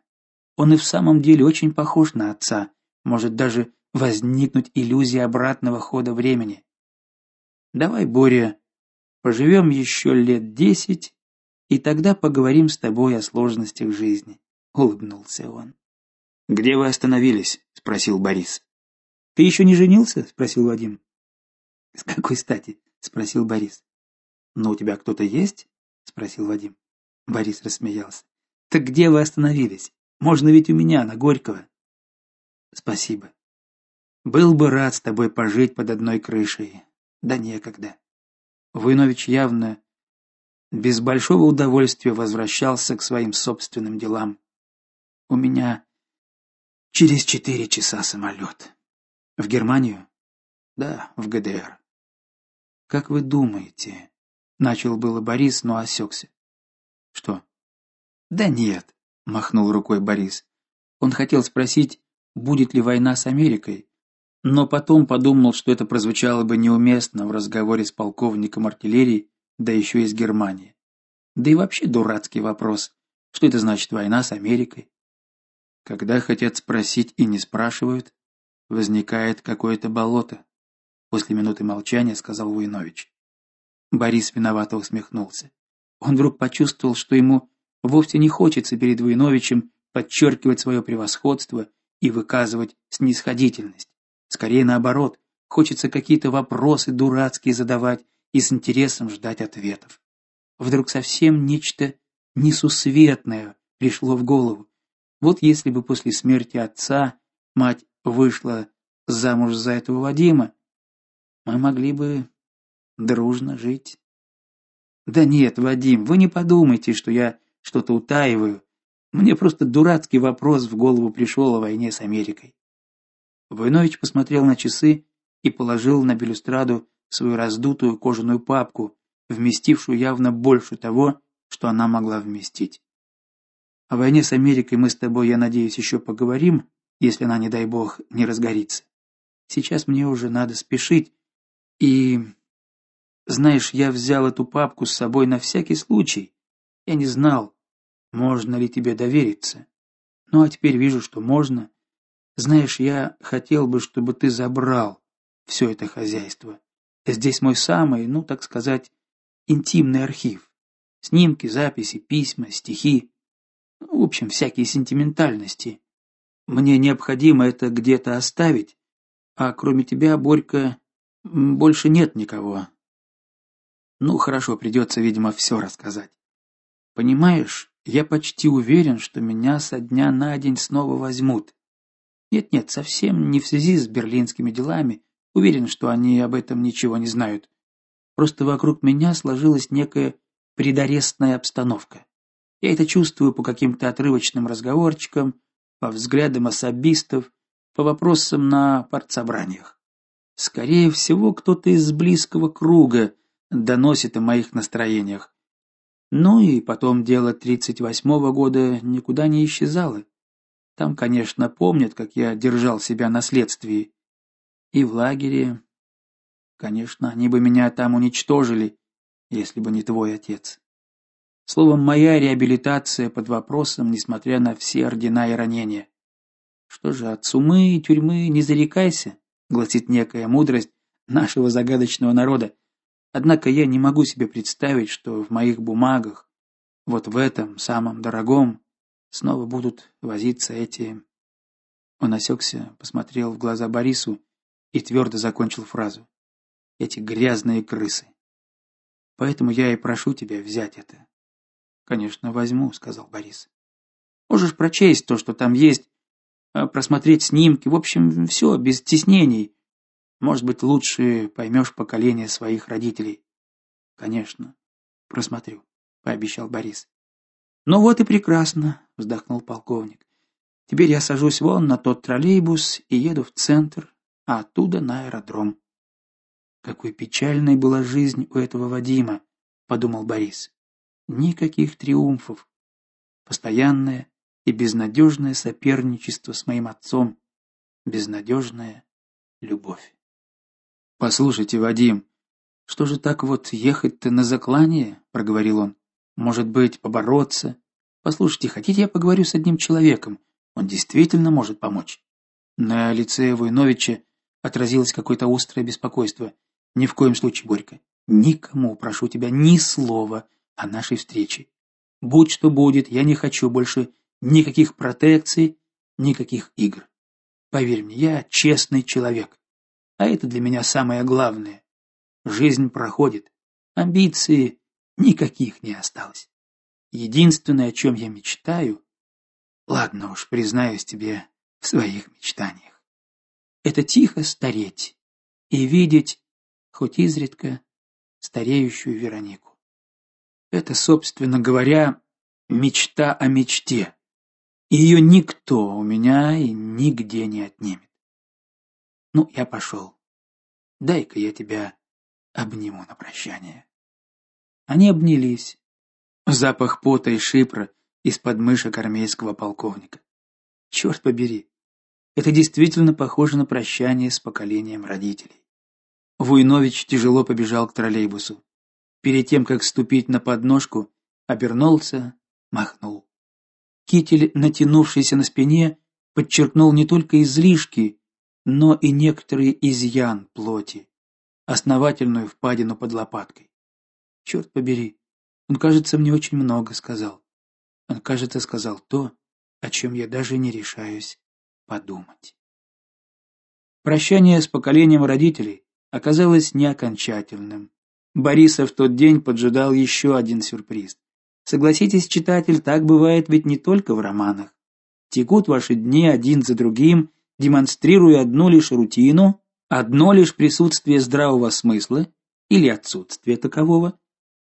Он и в самом деле очень похож на отца, может даже возникнуть иллюзия обратного хода времени. Давай, Боря, поживем еще лет десять, и тогда поговорим с тобой о сложностях жизни, улыбнулся он. Где вы остановились? спросил Борис. Ты еще не женился? спросил Вадим. С какой стати? спросил Борис. Но у тебя кто-то есть? спросил Вадим. Борис рассмеялся. Так где вы остановились? Можно ведь у меня на Горького. Спасибо. Был бы рад с тобой пожить под одной крышей. Да некогда. Войнович явно без большого удовольствия возвращался к своим собственным делам. У меня через четыре часа самолет. В Германию? Да, в ГДР. Как вы думаете? Начал было Борис, но осекся. Что? Да нет, махнул рукой Борис. Он хотел спросить, будет ли война с Америкой, но потом подумал, что это прозвучало бы неуместно в разговоре с полковником артиллерии, да еще из Германии. Да и вообще дурацкий вопрос. Что это значит война с Америкой? Когда хотят спросить и не спрашивают, возникает какое-то болото. После минуты молчания сказал Войнович. Борис виновато усмехнулся. Он вдруг почувствовал, что ему вовсе не хочется перед Войновичем подчеркивать свое превосходство и выказывать снисходительность. Скорее наоборот, хочется какие-то вопросы дурацкие задавать и с интересом ждать ответов. Вдруг совсем нечто несусветное пришло в голову. Вот если бы после смерти отца мать вышла замуж за этого Вадима, мы могли бы дружно жить. Да нет, Вадим, вы не подумайте, что я что-то утаиваю. Мне просто дурацкий вопрос в голову пришел о войне с Америкой. Войнович посмотрел на часы и положил на балюстраду свою раздутую кожаную папку, вместившую явно больше того, что она могла вместить. О войне с Америкой мы с тобой, я надеюсь, еще поговорим, если она, не дай бог, не разгорится. Сейчас мне уже надо спешить, и знаешь, я взял эту папку с собой на всякий случай. Я не знал, можно ли тебе довериться. Ну а теперь вижу, что можно. Знаешь, я хотел бы, чтобы ты забрал все это хозяйство. Здесь мой самый, ну, так сказать, интимный архив. Снимки, записи, письма, стихи, ну, в общем, всякие сентиментальности. Мне необходимо это где-то оставить, а кроме тебя, Борька, больше нет никого. Ну, хорошо, придется, видимо, все рассказать. Понимаешь, я почти уверен, что меня со дня на день снова возьмут. Нет-нет, совсем не в связи с берлинскими делами. Уверен, что они об этом ничего не знают. Просто вокруг меня сложилась некая предарестная обстановка. Я это чувствую по каким-то отрывочным разговорчикам, по взглядам особистов, по вопросам на партсобраниях. Скорее всего, кто-то из близкого круга доносит о моих настроениях. Ну и потом дело тридцать восьмого года никуда не исчезало. Там, конечно, помнят, как я держал себя на следствии. И в лагере, конечно, они бы меня там уничтожили, если бы не твой отец. Словом, моя реабилитация под вопросом, несмотря на все ордена и ранения. Что же, от сумы и тюрьмы не зарекайся, гласит некая мудрость нашего загадочного народа. Однако я не могу себе представить, что в моих бумагах, вот в этом самом дорогом, снова будут возиться эти Он осекся, посмотрел в глаза Борису и твердо закончил фразу. Эти грязные крысы. Поэтому я и прошу тебя взять это. Конечно, возьму, сказал Борис. Можешь прочесть то, что там есть, а, просмотреть снимки, в общем, все без стеснений. Может быть, лучше поймешь поколение своих родителей. Конечно, просмотрю, пообещал Борис. Ну вот и прекрасно, вздохнул полковник. Теперь я сажусь вон на тот троллейбус и еду в центр, а оттуда на аэродром. Какой печальной была жизнь у этого Вадима, подумал Борис. Никаких триумфов. Постоянное и безнадежное соперничество с моим отцом. Безнадежная любовь. Послушайте, Вадим, что же так вот ехать-то на заклание, проговорил он. Может быть, побороться? Послушайте, хотите, я поговорю с одним человеком? Он действительно может помочь. На лице Войновича отразилось какое-то острое беспокойство. Ни в коем случае, Борька, никому, прошу тебя, ни слова о нашей встрече. Будь что будет, я не хочу больше никаких протекций, никаких игр. Поверь мне, я честный человек. А это для меня самое главное. Жизнь проходит, амбиции никаких не осталось. Единственное, о чем я мечтаю, ладно уж, признаюсь тебе в своих мечтаниях. это тихо стареть и видеть, хоть изредка, стареющую Веронику. Это, собственно говоря, мечта о мечте. Ее никто у меня и нигде не отнимет. Ну, я пошел. Дай-ка я тебя обниму на прощание. Они обнялись. Запах пота и шипра из подмышек армейского полковника. Черт побери, это действительно похоже на прощание с поколением родителей. Вуйнович тяжело побежал к троллейбусу. Перед тем, как ступить на подножку, обернулся, махнул. Китель, натянувшийся на спине, подчеркнул не только излишки, но и некоторые изъян плоти, основательную впадину под лопаткой. Черт побери, он, кажется, мне очень много сказал. Он, кажется, сказал то, о чем я даже не решаюсь подумать. Прощание с поколением родителей оказалось не окончательным. Бориса в тот день поджидал еще один сюрприз. Согласитесь, читатель, так бывает ведь не только в романах. Текут ваши дни один за другим, демонстрируя одну лишь рутину, одно лишь присутствие здравого смысла или отсутствие такового,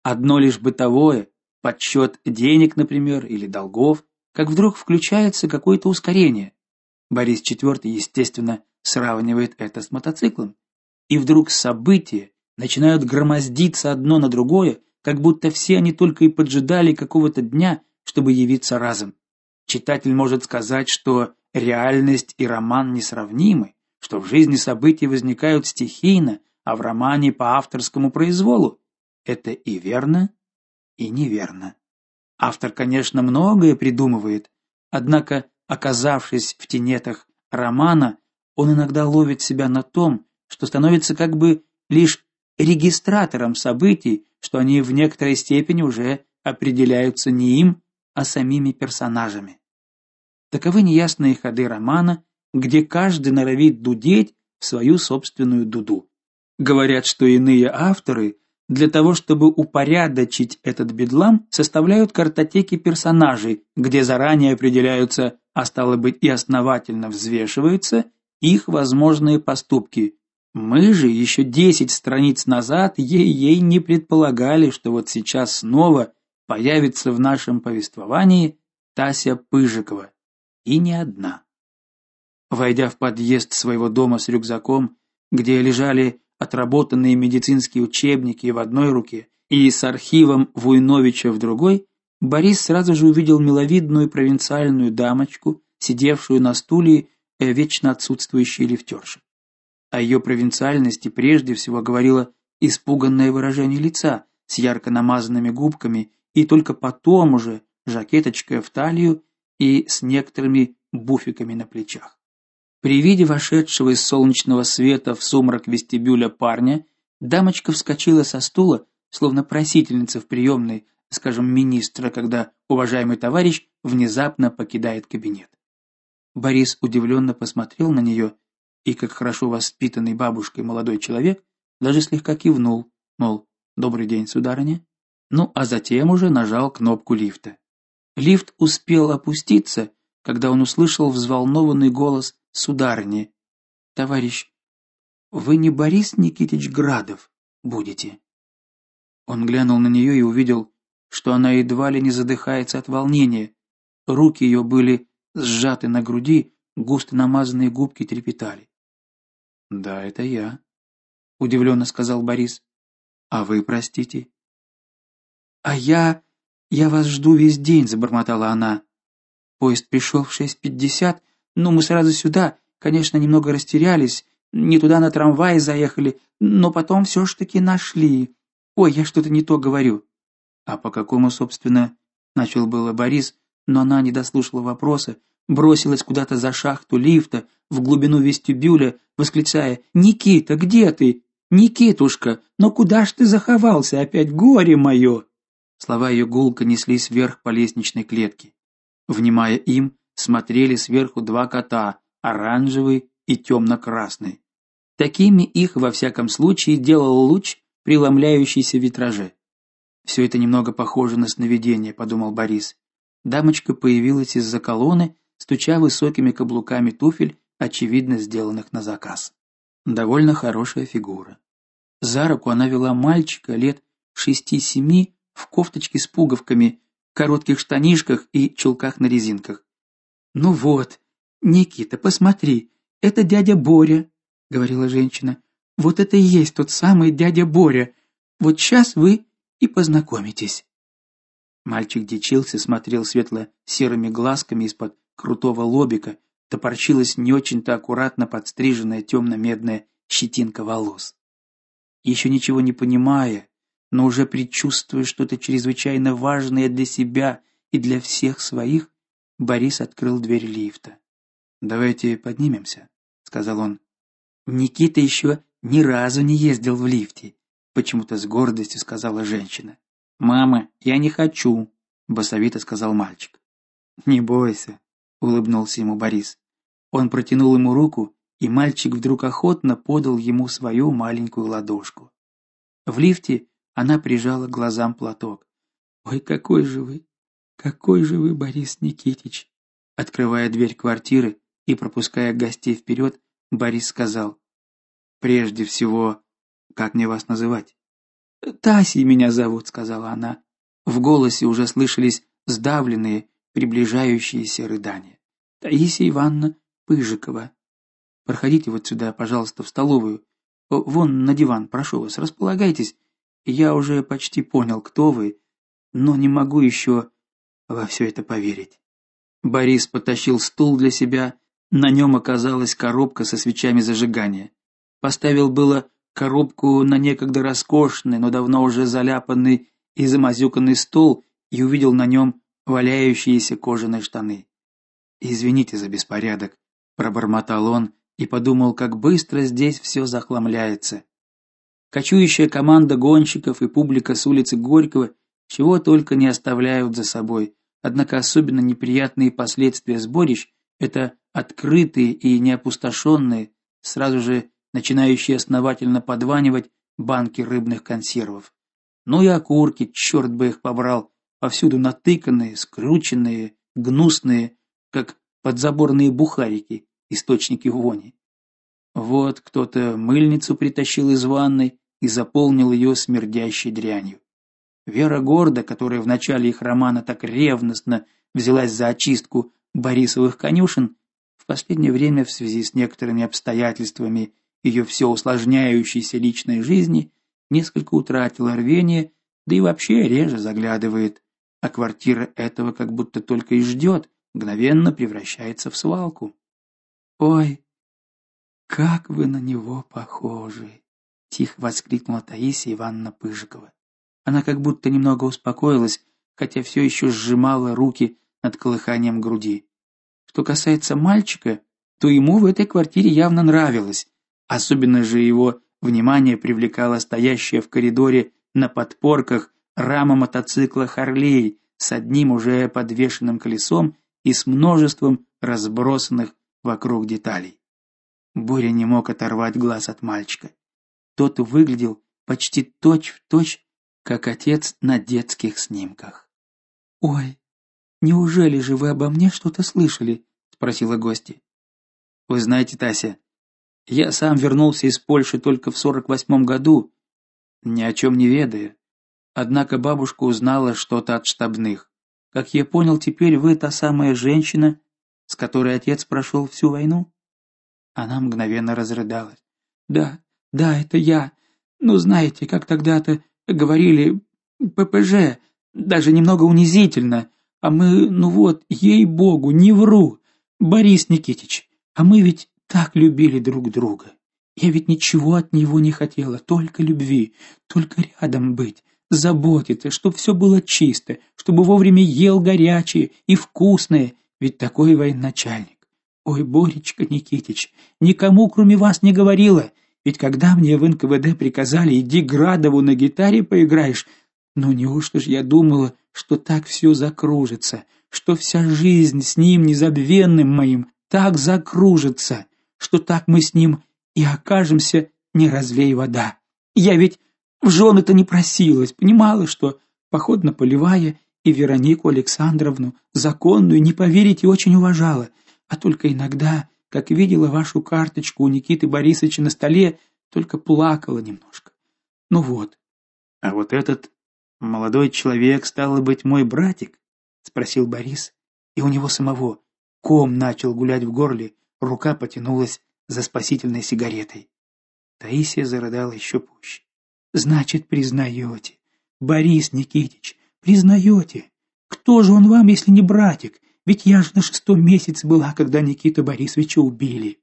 одно лишь бытовое, подсчет денег, например, или долгов, как вдруг включается какое-то ускорение. Борис IV, естественно, сравнивает это с мотоциклом. И вдруг события начинают громоздиться одно на другое, как будто все они только и поджидали какого-то дня, чтобы явиться разом. Читатель может сказать, что реальность и роман несравнимы, что в жизни события возникают стихийно, а в романе по авторскому произволу. Это и верно, и неверно. Автор, конечно, многое придумывает, однако, оказавшись в тенетах романа, он иногда ловит себя на том, что становится как бы лишь регистратором событий, что они в некоторой степени уже определяются не им, а самими персонажами. Таковы неясные ходы романа, где каждый норовит дудеть в свою собственную дуду. Говорят, что иные авторы для того, чтобы упорядочить этот бедлам, составляют картотеки персонажей, где заранее определяются, а стало быть и основательно взвешиваются их возможные поступки, мы же еще десять страниц назад ей-ей не предполагали, что вот сейчас снова появится в нашем повествовании Тася Пыжикова, и не одна. Войдя в подъезд своего дома с рюкзаком, где лежали отработанные медицинские учебники в одной руке и с архивом Вуйновича в другой, Борис сразу же увидел миловидную провинциальную дамочку, сидевшую на стуле, э, вечно отсутствующей лифтерши. О ее провинциальности прежде всего говорило испуганное выражение лица с ярко намазанными губками и только потом уже жакеточка в талию и с некоторыми буфиками на плечах. При виде вошедшего из солнечного света в сумрак вестибюля парня, дамочка вскочила со стула, словно просительница в приемной, скажем, министра, когда уважаемый товарищ внезапно покидает кабинет. Борис удивленно посмотрел на нее и, как хорошо воспитанный бабушкой молодой человек, даже слегка кивнул, мол, «Добрый день, сударыня». Ну, а затем уже нажал кнопку лифта. Лифт успел опуститься, когда он услышал взволнованный голос сударыни. Товарищ, вы не Борис Никитич Градов будете? Он глянул на нее и увидел, что она едва ли не задыхается от волнения. Руки ее были сжаты на груди, густо намазанные губки трепетали. "Да, это я", удивленно сказал Борис. "А вы, простите?" "А я я вас жду весь день", забормотала она. Поезд пришел в шесть пятьдесят, ну, мы сразу сюда, конечно, немного растерялись, не туда на трамвае заехали, но потом все ж таки нашли. Ой, я что-то не то говорю. А по какому, собственно, начал было Борис, но она не дослушала вопроса, бросилась куда-то за шахту лифта, в глубину вестибюля, восклицая: "Никита, где ты? Никитушка, но куда ж ты заховался опять, горе мое!» Слова ее гулко неслись вверх по лестничной клетке. Внимая им, смотрели сверху два кота, оранжевый и темно-красный. Такими их во всяком случае делал луч, преломляющийся в витраже. Все это немного похоже на сновидение, подумал Борис. Дамочка появилась из-за колонны, стуча высокими каблуками туфель очевидно сделанных на заказ. Довольно хорошая фигура. За руку она вела мальчика лет шести-семи в кофточке с пуговками, коротких штанишках и чулках на резинках. Ну вот, Никита, посмотри, это дядя Боря, говорила женщина. Вот это и есть тот самый дядя Боря. Вот сейчас вы и познакомитесь. Мальчик дичился, смотрел светло-серыми глазками из-под крутого лобика, топорщилась не очень-то аккуратно подстриженная темно-медная щетинка волос. Еще ничего не понимая, но уже предчувствуя что-то чрезвычайно важное для себя и для всех своих, Борис открыл дверь лифта. Давайте поднимемся, сказал он. Никита еще ни разу не ездил в лифте, почему-то с гордостью сказала женщина. Мама, я не хочу, басовито сказал мальчик. Не бойся, улыбнулся ему Борис. Он протянул ему руку, и мальчик вдруг охотно подал ему свою маленькую ладошку. В лифте она прижала к глазам платок. Ой, какой же вы, какой же вы, Борис Никитич. Открывая дверь квартиры и пропуская гостей вперед, Борис сказал: "Прежде всего, как мне вас называть?" "Таси меня зовут", сказала она. В голосе уже слышались сдавленные, приближающиеся рыдания. Таисия Ивановна Пыжикова. Проходите вот сюда, пожалуйста, в столовую. Вон на диван, прошу вас, располагайтесь. Я уже почти понял, кто вы, но не могу еще во все это поверить. Борис потащил стул для себя, на нем оказалась коробка со свечами зажигания. Поставил было коробку на некогда роскошный, но давно уже заляпанный и замазюканный стол и увидел на нем валяющиеся кожаные штаны. Извините за беспорядок, пробормотал он и подумал, как быстро здесь все захламляется. Кочующая команда гонщиков и публика с улицы Горького чего только не оставляют за собой. Однако особенно неприятные последствия сборищ это открытые и неопустошенные, сразу же начинающие основательно подванивать банки рыбных консервов. Ну и окурки, черт бы их побрал, повсюду натыканные, скрученные, гнусные, как подзаборные бухарики, источники вони. Вот кто-то мыльницу притащил из ванной и заполнил ее смердящей дрянью. Вера Горда, которая в начале их романа так ревностно взялась за очистку Борисовых конюшен, в последнее время в связи с некоторыми обстоятельствами ее все усложняющейся личной жизни несколько утратила рвение, да и вообще реже заглядывает, а квартира этого как будто только и ждет, мгновенно превращается в свалку. Ой, как вы на него похожи, тихо воскликнула Таисия Ивановна Пыжикова. Она как будто немного успокоилась, хотя все еще сжимала руки над колыханием груди. Что касается мальчика, то ему в этой квартире явно нравилось. Особенно же его внимание привлекала стоящая в коридоре на подпорках рама мотоцикла Харлей с одним уже подвешенным колесом и с множеством разбросанных вокруг деталей. Боря не мог оторвать глаз от мальчика. Тот выглядел почти точь-в-точь, как отец на детских снимках. Ой, неужели же вы обо мне что-то слышали? спросила гостья. Вы знаете, Тася, я сам вернулся из Польши только в сорок восьмом году, ни о чем не ведая. Однако бабушка узнала что-то от штабных. Как я понял, теперь вы та самая женщина, с которой отец прошел всю войну? Она мгновенно разрыдалась. Да, да, это я. Ну, знаете, как тогда-то говорили ППЖ, даже немного унизительно. А мы, ну вот, ей-богу, не вру. Борис Никитич, а мы ведь так любили друг друга. Я ведь ничего от него не хотела, только любви, только рядом быть заботиться, чтобы все было чисто, чтобы вовремя ел горячее и вкусное, ведь такой военачальник. Ой, Боречка Никитич, никому кроме вас не говорила, ведь когда мне в НКВД приказали иди Градову на гитаре поиграешь, ну неужто ж я думала, что так все закружится, что вся жизнь с ним незабвенным моим так закружится, что так мы с ним и окажемся не разлей вода. Я ведь в жены-то не просилась, понимала, что походно-полевая и Веронику Александровну, законную, не поверите, очень уважала, а только иногда как видела вашу карточку у Никиты Борисовича на столе, только плакала немножко. Ну вот. А вот этот молодой человек стал быть мой братик, спросил Борис, и у него самого ком начал гулять в горле, рука потянулась за спасительной сигаретой. Таисия зарыдала еще пуще. Значит, признаете, Борис Никитич, признаете? Кто же он вам, если не братик? Ведь я же на шестом месяце была, когда Никита Борисовича убили.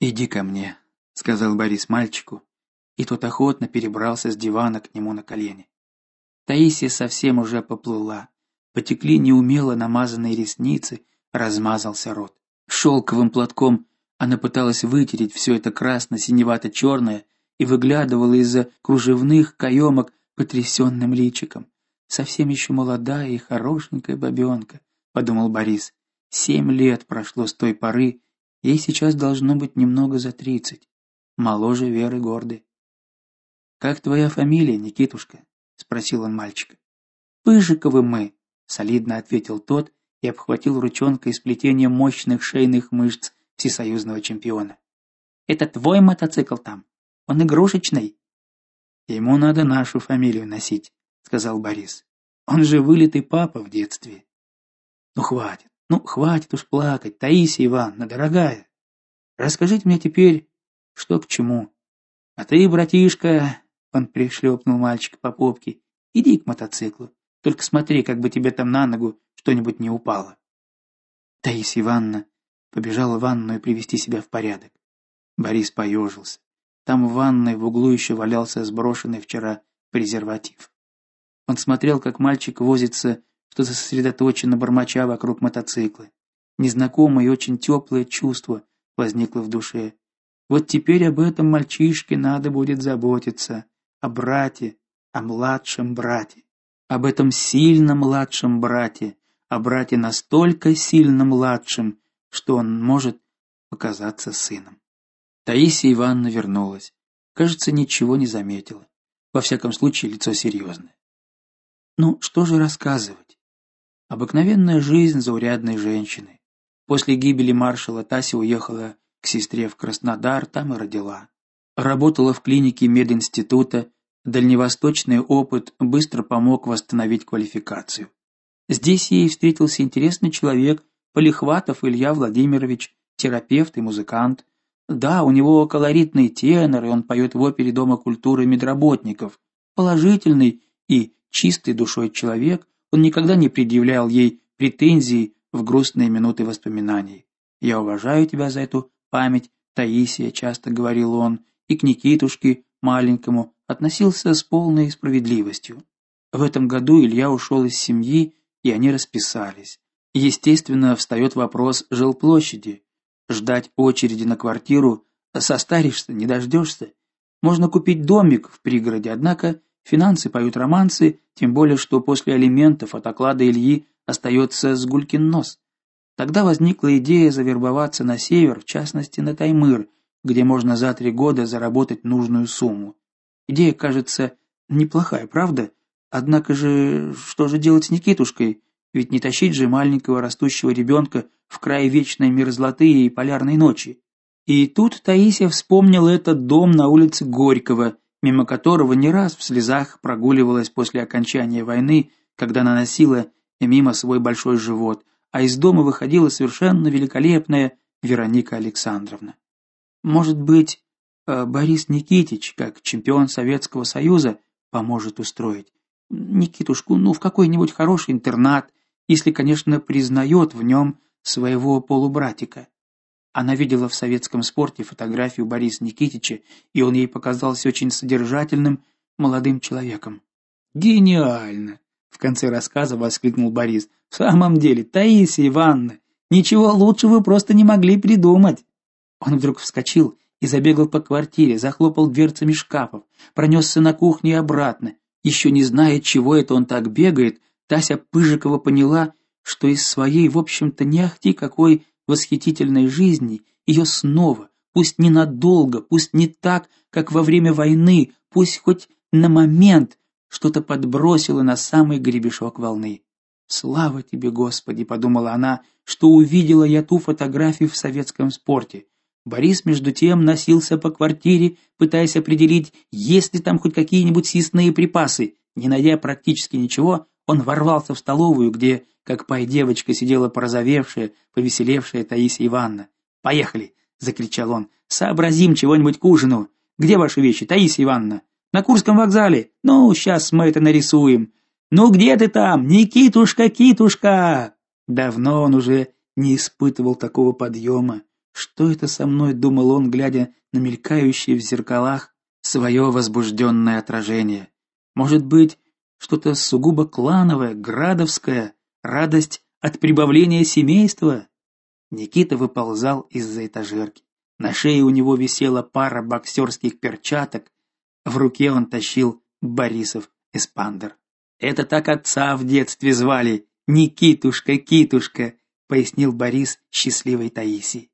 Иди ко мне, сказал Борис мальчику, и тот охотно перебрался с дивана к нему на колени. Таисия совсем уже поплыла. Потекли неумело намазанные ресницы, размазался рот. Шелковым платком она пыталась вытереть все это красно-синевато-черное и выглядывала из-за кружевных каемок потрясенным личиком. Совсем еще молодая и хорошенькая бабенка подумал Борис. Семь лет прошло с той поры, ей сейчас должно быть немного за тридцать. Моложе Веры Горды. Как твоя фамилия, Никитушка? спросил он мальчика. Пыжиковы мы, солидно ответил тот и обхватил ручонкой сплетение мощных шейных мышц всесоюзного чемпиона. Это твой мотоцикл там? Он игрушечный. Ему надо нашу фамилию носить, сказал Борис. Он же вылитый папа в детстве. Ну хватит. Ну хватит уж плакать, Таисия Ивановна, дорогая. Расскажите мне теперь, что к чему. А ты, братишка, он пришлепнул мальчика по попке. Иди к мотоциклу. Только смотри, как бы тебе там на ногу что-нибудь не упало. Таисия Ивановна побежала в ванную привести себя в порядок. Борис поежился. Там в ванной в углу еще валялся сброшенный вчера презерватив. Он смотрел, как мальчик возится что-то сосредоточенно бормоча вокруг мотоцикла. Незнакомое и очень теплое чувство возникло в душе. Вот теперь об этом мальчишке надо будет заботиться, о брате, о младшем брате, об этом сильно младшем брате, о брате настолько сильно младшем, что он может показаться сыном. Таисия Ивановна вернулась. Кажется, ничего не заметила. Во всяком случае, лицо серьезное. Ну, что же рассказывать? Обыкновенная жизнь заурядной женщины. После гибели маршала Тася уехала к сестре в Краснодар, там и родила. Работала в клинике мединститута. Дальневосточный опыт быстро помог восстановить квалификацию. Здесь ей встретился интересный человек, Полихватов Илья Владимирович, терапевт и музыкант. Да, у него колоритный тенор, и он поет в опере Дома культуры медработников. Положительный и чистый душой человек, он никогда не предъявлял ей претензий в грустные минуты воспоминаний. Я уважаю тебя за эту память, Таисия, часто говорил он, и к Никитушке маленькому относился с полной справедливостью. В этом году Илья ушел из семьи, и они расписались. Естественно, встает вопрос жилплощади. Ждать очереди на квартиру состаришься, не дождешься. Можно купить домик в пригороде, однако Финансы поют романсы, тем более что после алиментов от оклада Ильи остается сгулькин нос. Тогда возникла идея завербоваться на север, в частности на Таймыр, где можно за три года заработать нужную сумму. Идея, кажется, неплохая, правда? Однако же, что же делать с Никитушкой? Ведь не тащить же маленького растущего ребенка в край вечной мерзлоты и полярной ночи. И тут Таисия вспомнила этот дом на улице Горького, мимо которого не раз в слезах прогуливалась после окончания войны, когда наносила мимо свой большой живот, а из дома выходила совершенно великолепная Вероника Александровна. Может быть, э, Борис Никитич, как чемпион Советского Союза, поможет устроить Никитушку, ну, в какой-нибудь хороший интернат, если, конечно, признает в нем своего полубратика. Она видела в советском спорте фотографию Бориса Никитича, и он ей показался очень содержательным молодым человеком. Гениально, в конце рассказа воскликнул Борис. В самом деле, Таисия Ивановна, ничего лучше вы просто не могли придумать. Он вдруг вскочил и забегал по квартире, захлопал дверцами шкафов, пронесся на кухню и обратно. Еще не зная, чего это он так бегает, Тася Пыжикова поняла, что из своей, в общем-то, не ахти какой восхитительной жизни ее снова, пусть ненадолго, пусть не так, как во время войны, пусть хоть на момент что-то подбросило на самый гребешок волны. Слава тебе, Господи, подумала она, что увидела я ту фотографию в советском спорте. Борис между тем носился по квартире, пытаясь определить, есть ли там хоть какие-нибудь съестные припасы. Не найдя практически ничего, он ворвался в столовую, где, как пай девочка, сидела порозовевшая, повеселевшая Таисия Ивановна. "Поехали", закричал он. "Сообразим чего-нибудь к ужину. Где ваши вещи, Таисия Ивановна?" "На Курском вокзале. Ну, сейчас мы это нарисуем. Ну где ты там, Никитушка, Китушка?" Давно он уже не испытывал такого подъема. Что это со мной, думал он, глядя на мелькающее в зеркалах свое возбужденное отражение. Может быть, что-то сугубо клановое, градовское, радость от прибавления семейства. Никита выползал из-за этажерки. На шее у него висела пара боксерских перчаток, в руке он тащил Борисов эспандер. Это так отца в детстве звали, Никитушка, Китушка, пояснил Борис счастливой Таисии.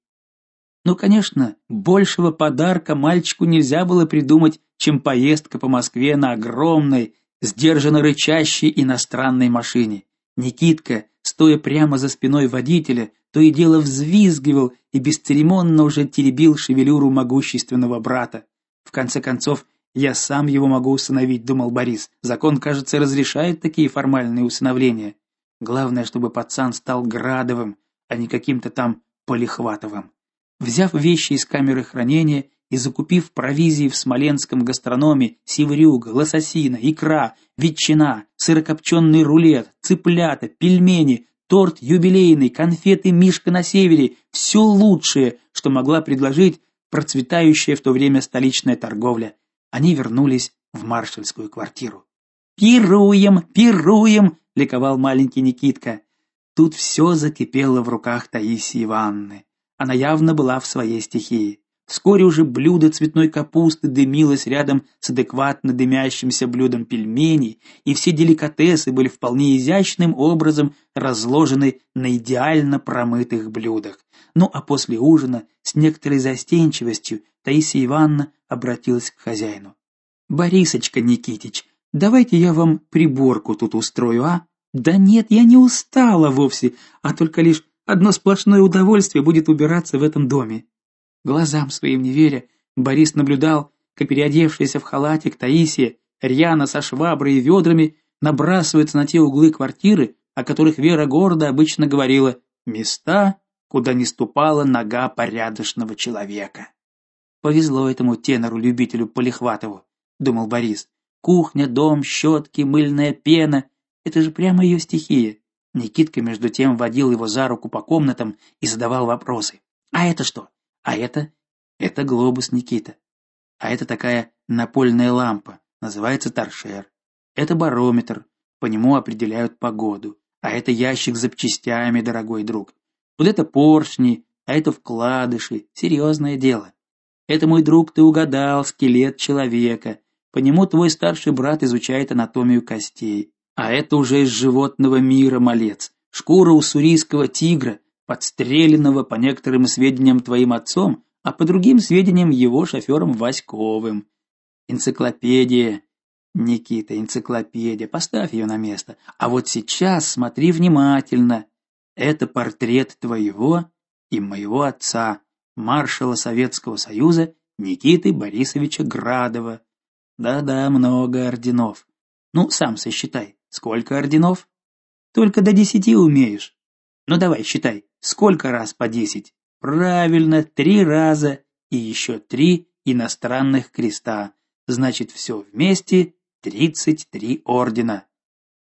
Ну, конечно, большего подарка мальчику нельзя было придумать, чем поездка по Москве на огромной, сдержанно рычащей иностранной машине. Никитка, стоя прямо за спиной водителя, то и дело взвизгивал и бесцеремонно уже теребил шевелюру могущественного брата. В конце концов, я сам его могу усыновить, думал Борис. Закон, кажется, разрешает такие формальные усыновления. Главное, чтобы пацан стал Градовым, а не каким-то там Полихватовым. Взяв вещи из камеры хранения и закупив провизии в смоленском гастрономе севрюга, лососина, икра, ветчина, сырокопченый рулет, цыплята, пельмени, торт юбилейный, конфеты Мишка на севере, все лучшее, что могла предложить процветающая в то время столичная торговля. Они вернулись в маршальскую квартиру. "Пируем, пируем", ликовал маленький Никитка. Тут все закипело в руках Таисии Ивановны. Она явно была в своей стихии. Вскоре уже блюдо цветной капусты дымилось рядом с адекватно дымящимся блюдом пельменей, и все деликатесы были вполне изящным образом разложены на идеально промытых блюдах. Ну а после ужина с некоторой застенчивостью Таисия Ивановна обратилась к хозяину. Борисочка Никитич, давайте я вам приборку тут устрою, а? Да нет, я не устала вовсе, а только лишь Одно сплошное удовольствие будет убираться в этом доме. Глазам своим не веря, Борис наблюдал, как переодевшаяся в халатик Таисия, рьяно со шваброй и ведрами, набрасывается на те углы квартиры, о которых Вера гордо обычно говорила: места, куда не ступала нога порядочного человека. Повезло этому тенору-любителю Полихватову, думал Борис. Кухня, дом, щетки, мыльная пена это же прямо ее стихия. Никитка между тем водил его за руку по комнатам и задавал вопросы. А это что? А это это глобус Никита. А это такая напольная лампа, называется торшер. Это барометр, по нему определяют погоду. А это ящик с запчастями, дорогой друг. Вот это поршни, а это вкладыши, серьезное дело. Это мой друг, ты угадал, скелет человека. По нему твой старший брат изучает анатомию костей. А это уже из животного мира малец. Шкура уссурийского тигра, подстреленного по некоторым сведениям твоим отцом, а по другим сведениям его шофером Васьковым. Энциклопедия. Никита, энциклопедия, поставь ее на место. А вот сейчас смотри внимательно. Это портрет твоего и моего отца, маршала Советского Союза Никиты Борисовича Градова. Да-да, много орденов. Ну, сам сосчитай. Сколько орденов? Только до десяти умеешь. Ну давай, считай. Сколько раз по десять? Правильно, три раза и еще три иностранных креста. Значит, все вместе тридцать три ордена.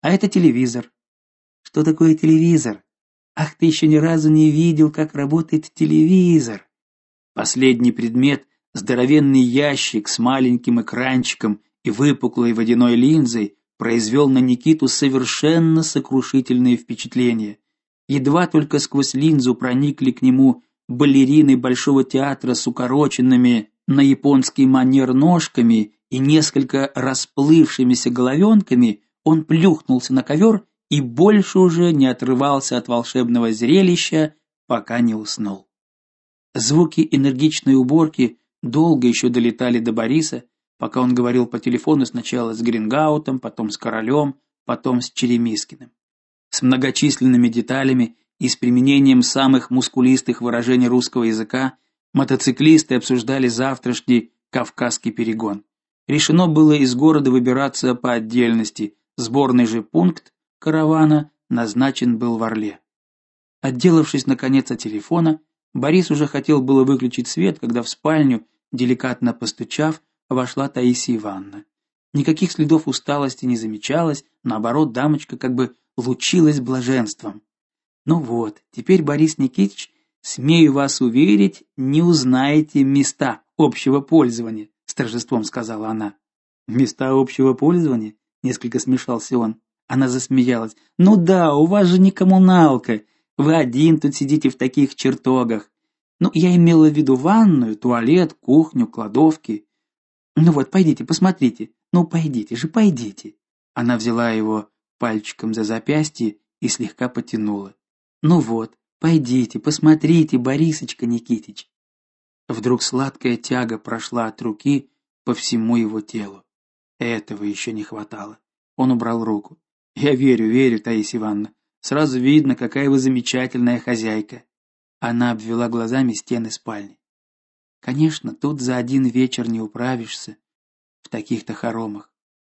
А это телевизор. Что такое телевизор? Ах, ты еще ни разу не видел, как работает телевизор. Последний предмет здоровенный ящик с маленьким экранчиком и выпуклой водяной линзой произвел на Никиту совершенно сокрушительное впечатление. Едва только сквозь линзу проникли к нему балерины большого театра с укороченными на японский манер ножками и несколько расплывшимися головенками, он плюхнулся на ковер и больше уже не отрывался от волшебного зрелища, пока не уснул. Звуки энергичной уборки долго еще долетали до Бориса, пока он говорил по телефону сначала с Грингаутом, потом с Королем, потом с Черемискиным. С многочисленными деталями и с применением самых мускулистых выражений русского языка, мотоциклисты обсуждали завтрашний Кавказский перегон. Решено было из города выбираться по отдельности. Сборный же пункт каравана назначен был в Орле. Отделавшись наконец от телефона, Борис уже хотел было выключить свет, когда в спальню, деликатно постучав, вошла Таисия Ивановна. Никаких следов усталости не замечалось, наоборот, дамочка как бы лучилась блаженством. Ну вот, теперь Борис Никитич, смею вас уверить, не узнаете места общего пользования, с торжеством сказала она. Места общего пользования? несколько смешался он. Она засмеялась. Ну да, у вас же не коммуналка. Вы один тут сидите в таких чертогах. Ну, я имела в виду ванную, туалет, кухню, кладовки. Ну вот, пойдите, посмотрите. Ну, пойдите же, пойдите. Она взяла его пальчиком за запястье и слегка потянула. Ну вот, пойдите, посмотрите, Борисочка Никитич. Вдруг сладкая тяга прошла от руки по всему его телу. Этого еще не хватало. Он убрал руку. Я верю, верю, Таисия Ивановна. Сразу видно, какая вы замечательная хозяйка. Она обвела глазами стены спальни. Конечно, тут за один вечер не управишься в таких-то хоромах.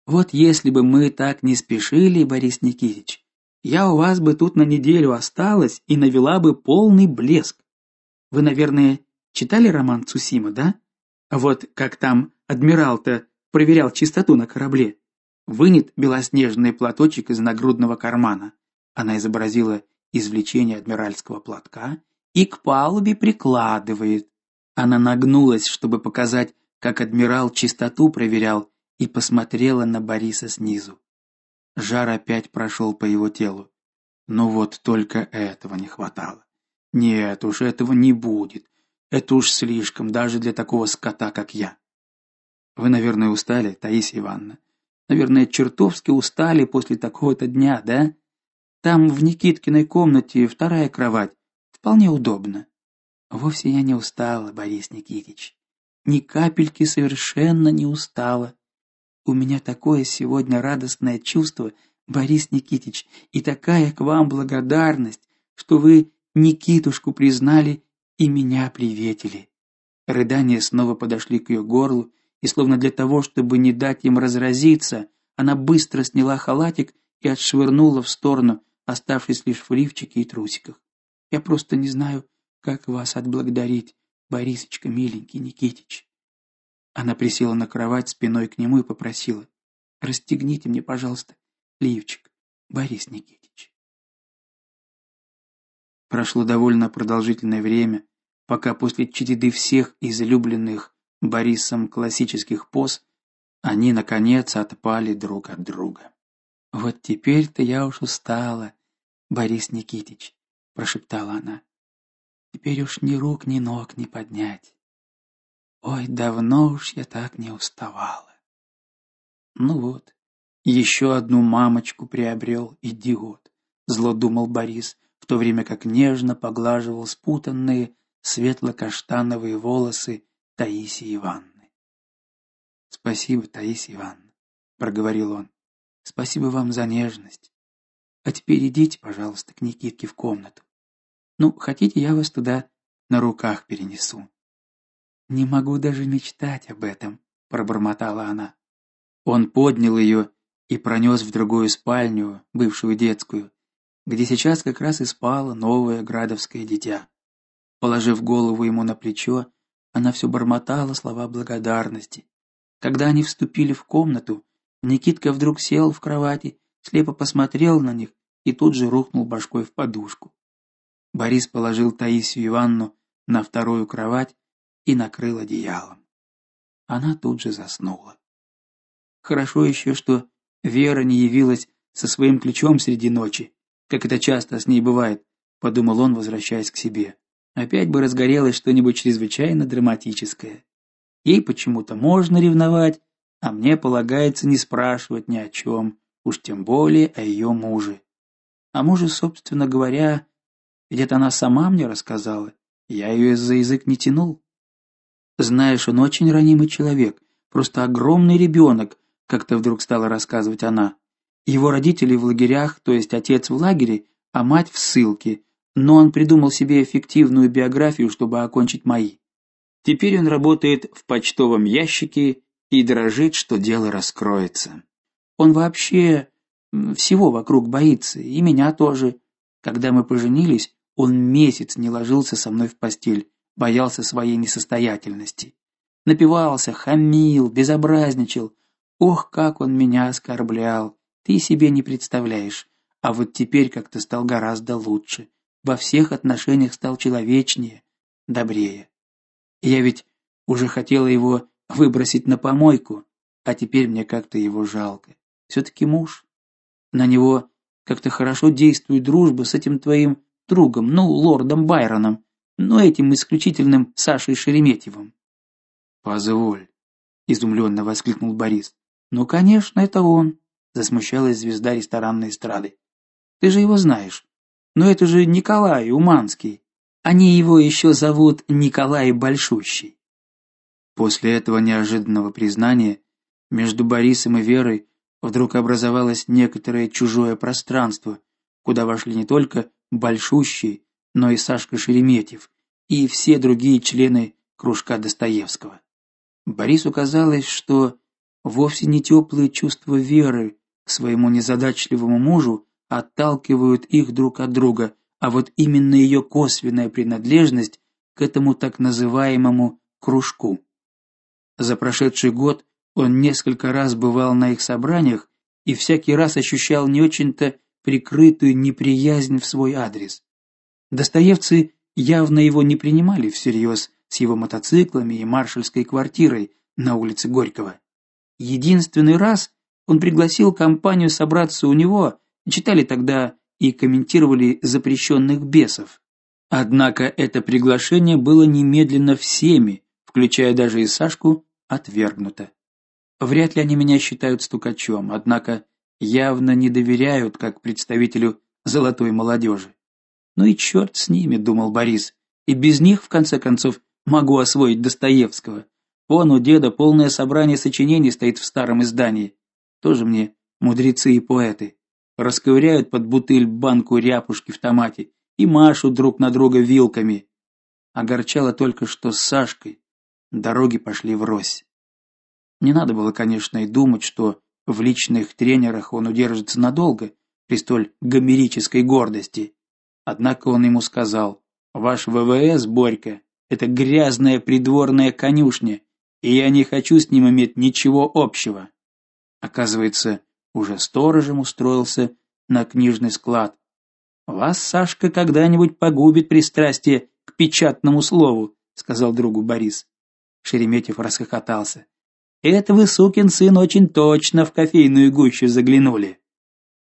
Вот если бы мы так не спешили, Борис Никитич, я у вас бы тут на неделю осталась и навела бы полный блеск. Вы, наверное, читали роман Цусима, да? Вот как там адмирал-то проверял чистоту на корабле. Вынет белоснежный платочек из нагрудного кармана. Она изобразила извлечение адмиральского платка и к палубе прикладывает. Она нагнулась, чтобы показать, как адмирал чистоту проверял, и посмотрела на Бориса снизу. Жар опять прошел по его телу. Но вот только этого не хватало. Нет уж, этого не будет. Это уж слишком даже для такого скота, как я. Вы, наверное, устали, Таисия Ивановна. Наверное, чертовски устали после такого-то дня, да? Там в Никиткиной комнате вторая кровать. Вполне удобно. Вовсе я не устала, Борис Никитич. Ни капельки совершенно не устала. У меня такое сегодня радостное чувство, Борис Никитич, и такая к вам благодарность, что вы Никитушку признали и меня приветили. Рыдания снова подошли к ее горлу, и словно для того, чтобы не дать им разразиться, она быстро сняла халатик и отшвырнула в сторону, оставшись лишь в лифчике и трусиках. Я просто не знаю, как вас отблагодарить, Борисочка, миленький Никитич. Она присела на кровать спиной к нему и попросила: "Расстегните мне, пожалуйста, лифчик, Борис Никитич". Прошло довольно продолжительное время, пока после череды всех излюбленных Борисом классических поз они наконец отпали друг от друга. Вот теперь-то я уж устала, Борис Никитич, прошептала она. Теперь уж ни рук, ни ног не поднять. Ой, давно уж я так не уставала. Ну вот, еще одну мамочку приобрел, идиот, зло думал Борис, в то время как нежно поглаживал спутанные светло-каштановые волосы Таисии Ивановны. Спасибо, Таисия Ивановна, проговорил он. Спасибо вам за нежность. А теперь идите, пожалуйста, к Никитке в комнату. Ну, хотите, я вас туда на руках перенесу. Не могу даже мечтать об этом, пробормотала она. Он поднял ее и пронес в другую спальню, бывшую детскую, где сейчас как раз и спало новое градовское дитя. Положив голову ему на плечо, она все бормотала слова благодарности. Когда они вступили в комнату, Никитка вдруг сел в кровати, слепо посмотрел на них и тут же рухнул башкой в подушку. Борис положил Таисию Ивановну на вторую кровать и накрыл одеялом. Она тут же заснула. Хорошо еще, что Вера не явилась со своим ключом среди ночи, как это часто с ней бывает, подумал он, возвращаясь к себе. Опять бы разгорелось что-нибудь чрезвычайно драматическое. Ей почему-то можно ревновать, а мне полагается не спрашивать ни о чем, уж тем более о ее муже. А муже, собственно говоря, ведь это она сама мне рассказала. Я ее за язык не тянул. Знаешь, он очень ранимый человек, просто огромный ребенок, как-то вдруг стала рассказывать она. Его родители в лагерях, то есть отец в лагере, а мать в ссылке, но он придумал себе эффективную биографию, чтобы окончить мои. Теперь он работает в почтовом ящике и дрожит, что дело раскроется. Он вообще всего вокруг боится, и меня тоже. Когда мы поженились, он месяц не ложился со мной в постель, боялся своей несостоятельности. Напивался, хамил, безобразничал. Ох, как он меня оскорблял. Ты себе не представляешь. А вот теперь как-то стал гораздо лучше. Во всех отношениях стал человечнее, добрее. Я ведь уже хотела его выбросить на помойку, а теперь мне как-то его жалко. все таки муж. На него как-то хорошо действует дружба с этим твоим другом, ну, лордом Байроном, но этим исключительным Сашей Шереметьевым. Позволь, изумленно воскликнул Борис. Ну, конечно, это он, засмущалась звезда ресторанной эстрады. Ты же его знаешь. Но это же Николай Уманский. Они его еще зовут Николай Большущий. После этого неожиданного признания между Борисом и Верой вдруг образовалось некоторое чужое пространство, куда вошли не только Большущий, но и Сашка Шереметьев и все другие члены кружка Достоевского. Борису казалось, что вовсе не теплые чувства Веры к своему незадачливому мужу отталкивают их друг от друга, а вот именно ее косвенная принадлежность к этому так называемому кружку. За прошедший год он несколько раз бывал на их собраниях и всякий раз ощущал не очень-то прикрытую неприязнь в свой адрес. Достоевцы явно его не принимали всерьез с его мотоциклами и маршальской квартирой на улице Горького. Единственный раз он пригласил компанию собраться у него, читали тогда и комментировали запрещенных бесов. Однако это приглашение было немедленно всеми, включая даже и Сашку, отвергнуто. Вряд ли они меня считают стукачом, однако явно не доверяют как представителю золотой молодежи. Ну и черт с ними, думал Борис. И без них в конце концов могу освоить Достоевского. Вон у деда полное собрание сочинений стоит в старом издании. Тоже мне мудрецы и поэты. Расковыряют под бутыль банку ряпушки в томате и машут друг на друга вилками. Огорчало только, что с Сашкой дороги пошли врозь. Не надо было, конечно, и думать, что в личных тренерах он удержится надолго при столь гомерической гордости. Однако он ему сказал: "Ваш ВВС, Борька, это грязная придворная конюшня, и я не хочу с ним иметь ничего общего". Оказывается, уже сторожем устроился на книжный склад. Вас, Сашка, когда-нибудь погубит пристрастие к печатному слову, сказал другу Борис. Шереметьев расхохотался. Это вы, сукин сын, очень точно в кофейную гущу заглянули.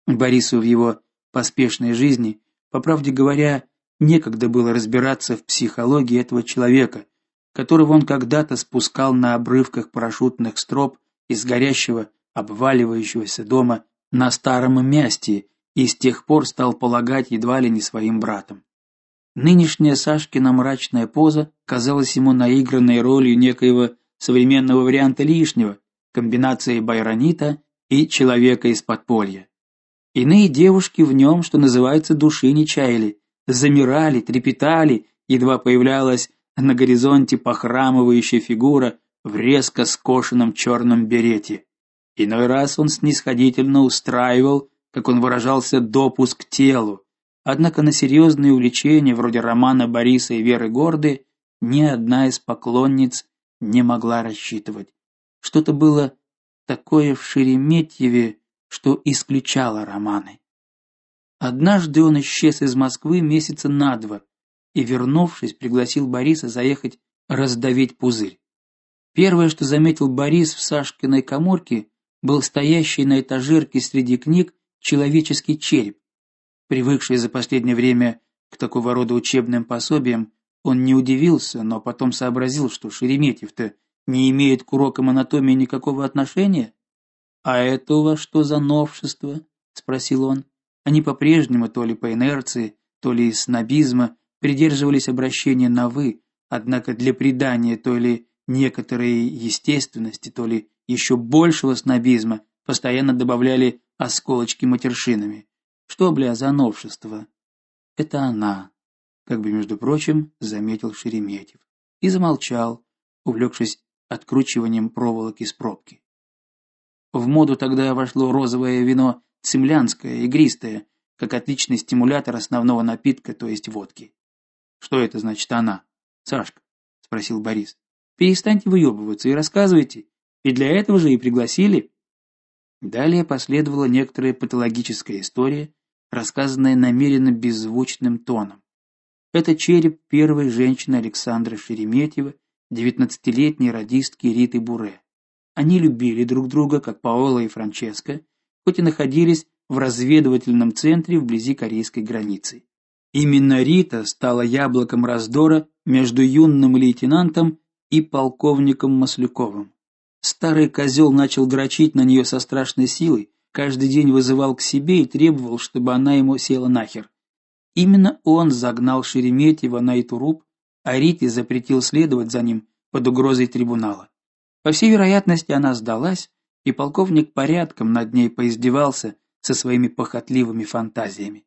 Борису в его поспешной жизни, по правде говоря, некогда было разбираться в психологии этого человека, которого он когда-то спускал на обрывках парашютных строп из горящего, обваливающегося дома на старом месте и с тех пор стал полагать едва ли не своим братом. Нынешняя Сашкина мрачная поза казалась ему наигранной ролью некоего современного варианта лишнего, комбинации байронита и человека из подполья. Иные девушки в нем, что называется, души не чаяли, замирали, трепетали, едва появлялась на горизонте похрамывающая фигура в резко скошенном черном берете. Иной раз он снисходительно устраивал, как он выражался, допуск к телу. Однако на серьезные увлечения вроде романа Бориса и Веры Горды ни одна из поклонниц не могла рассчитывать. Что-то было такое в Шереметьеве, что исключало романы. Однажды он исчез из Москвы месяца на два и, вернувшись, пригласил Бориса заехать раздавить пузырь. Первое, что заметил Борис в Сашкиной каморке, был стоящий на этажерке среди книг человеческий череп. Привыкший за последнее время к такого рода учебным пособиям, он не удивился, но потом сообразил, что Шереметьев-то не имеет к урокам анатомии никакого отношения. А это у вас что за новшество? спросил он. Они по-прежнему то ли по инерции, то ли из снобизма придерживались обращения на вы, однако для придания то ли некоторой естественности, то ли еще большего снобизма постоянно добавляли осколочки матершинами. Что, бля, за новшество? Это она, как бы между прочим, заметил Шереметьев и замолчал, увлекшись откручиванием проволоки с пробки. В моду тогда вошло розовое вино цемлянское, игристое, как отличный стимулятор основного напитка, то есть водки. Что это значит она? Сашка, спросил Борис. Перестаньте выебываться и рассказывайте. Ведь для этого же и пригласили. Далее последовала некоторая патологическая история, рассказанная намеренно беззвучным тоном. Это череп первой женщины Александра Шереметьева, девятнадцатилетней радистки Риты Буре. Они любили друг друга, как Паоло и Франческо, хоть и находились в разведывательном центре вблизи корейской границы. Именно Рита стала яблоком раздора между юным лейтенантом и полковником Маслюковым. Старый козел начал дрочить на нее со страшной силой, каждый день вызывал к себе и требовал, чтобы она ему села нахер. Именно он загнал Шереметьева на Итуруп, а Рите запретил следовать за ним под угрозой трибунала. По всей вероятности, она сдалась, и полковник порядком над ней поиздевался со своими похотливыми фантазиями.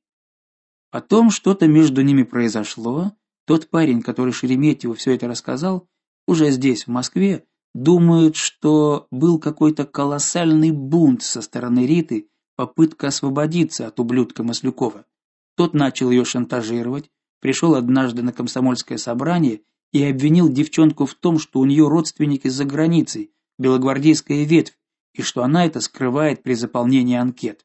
Потом что-то между ними произошло. Тот парень, который Шереметьеву все это рассказал, уже здесь, в Москве, думает, что был какой-то колоссальный бунт со стороны Риты, попытка освободиться от ублюдка Маслюкова. Тот начал ее шантажировать, пришел однажды на комсомольское собрание и обвинил девчонку в том, что у нее родственники за границей, белогвардейская ветвь, и что она это скрывает при заполнении анкет.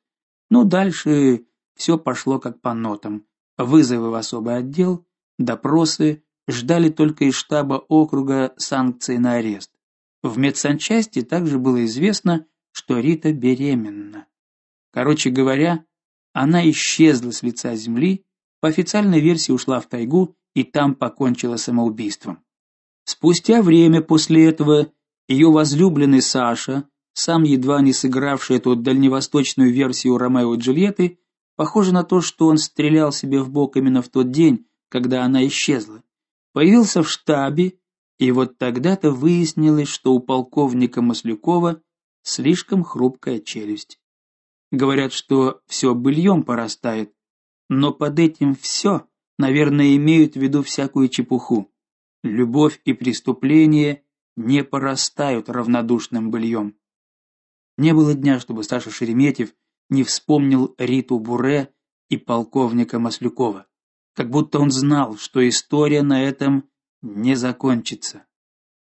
Ну дальше все пошло как по нотам. Вызовы в особый отдел, допросы, ждали только из штаба округа санкции на арест. В медсанчасти также было известно, что Рита беременна. Короче говоря, она исчезла с лица земли, по официальной версии ушла в тайгу и там покончила самоубийством. Спустя время после этого ее возлюбленный Саша, сам едва не сыгравший эту дальневосточную версию Ромео и Джульетты, похоже на то, что он стрелял себе в бок именно в тот день, когда она исчезла. Появился в штабе, и вот тогда-то выяснилось, что у полковника Маслюкова слишком хрупкая челюсть. Говорят, что все быльем порастает, но под этим все, наверное, имеют в виду всякую чепуху. Любовь и преступление не порастают равнодушным быльем. Не было дня, чтобы Саша Шереметьев не вспомнил Риту Буре и полковника Маслюкова, как будто он знал, что история на этом не закончится.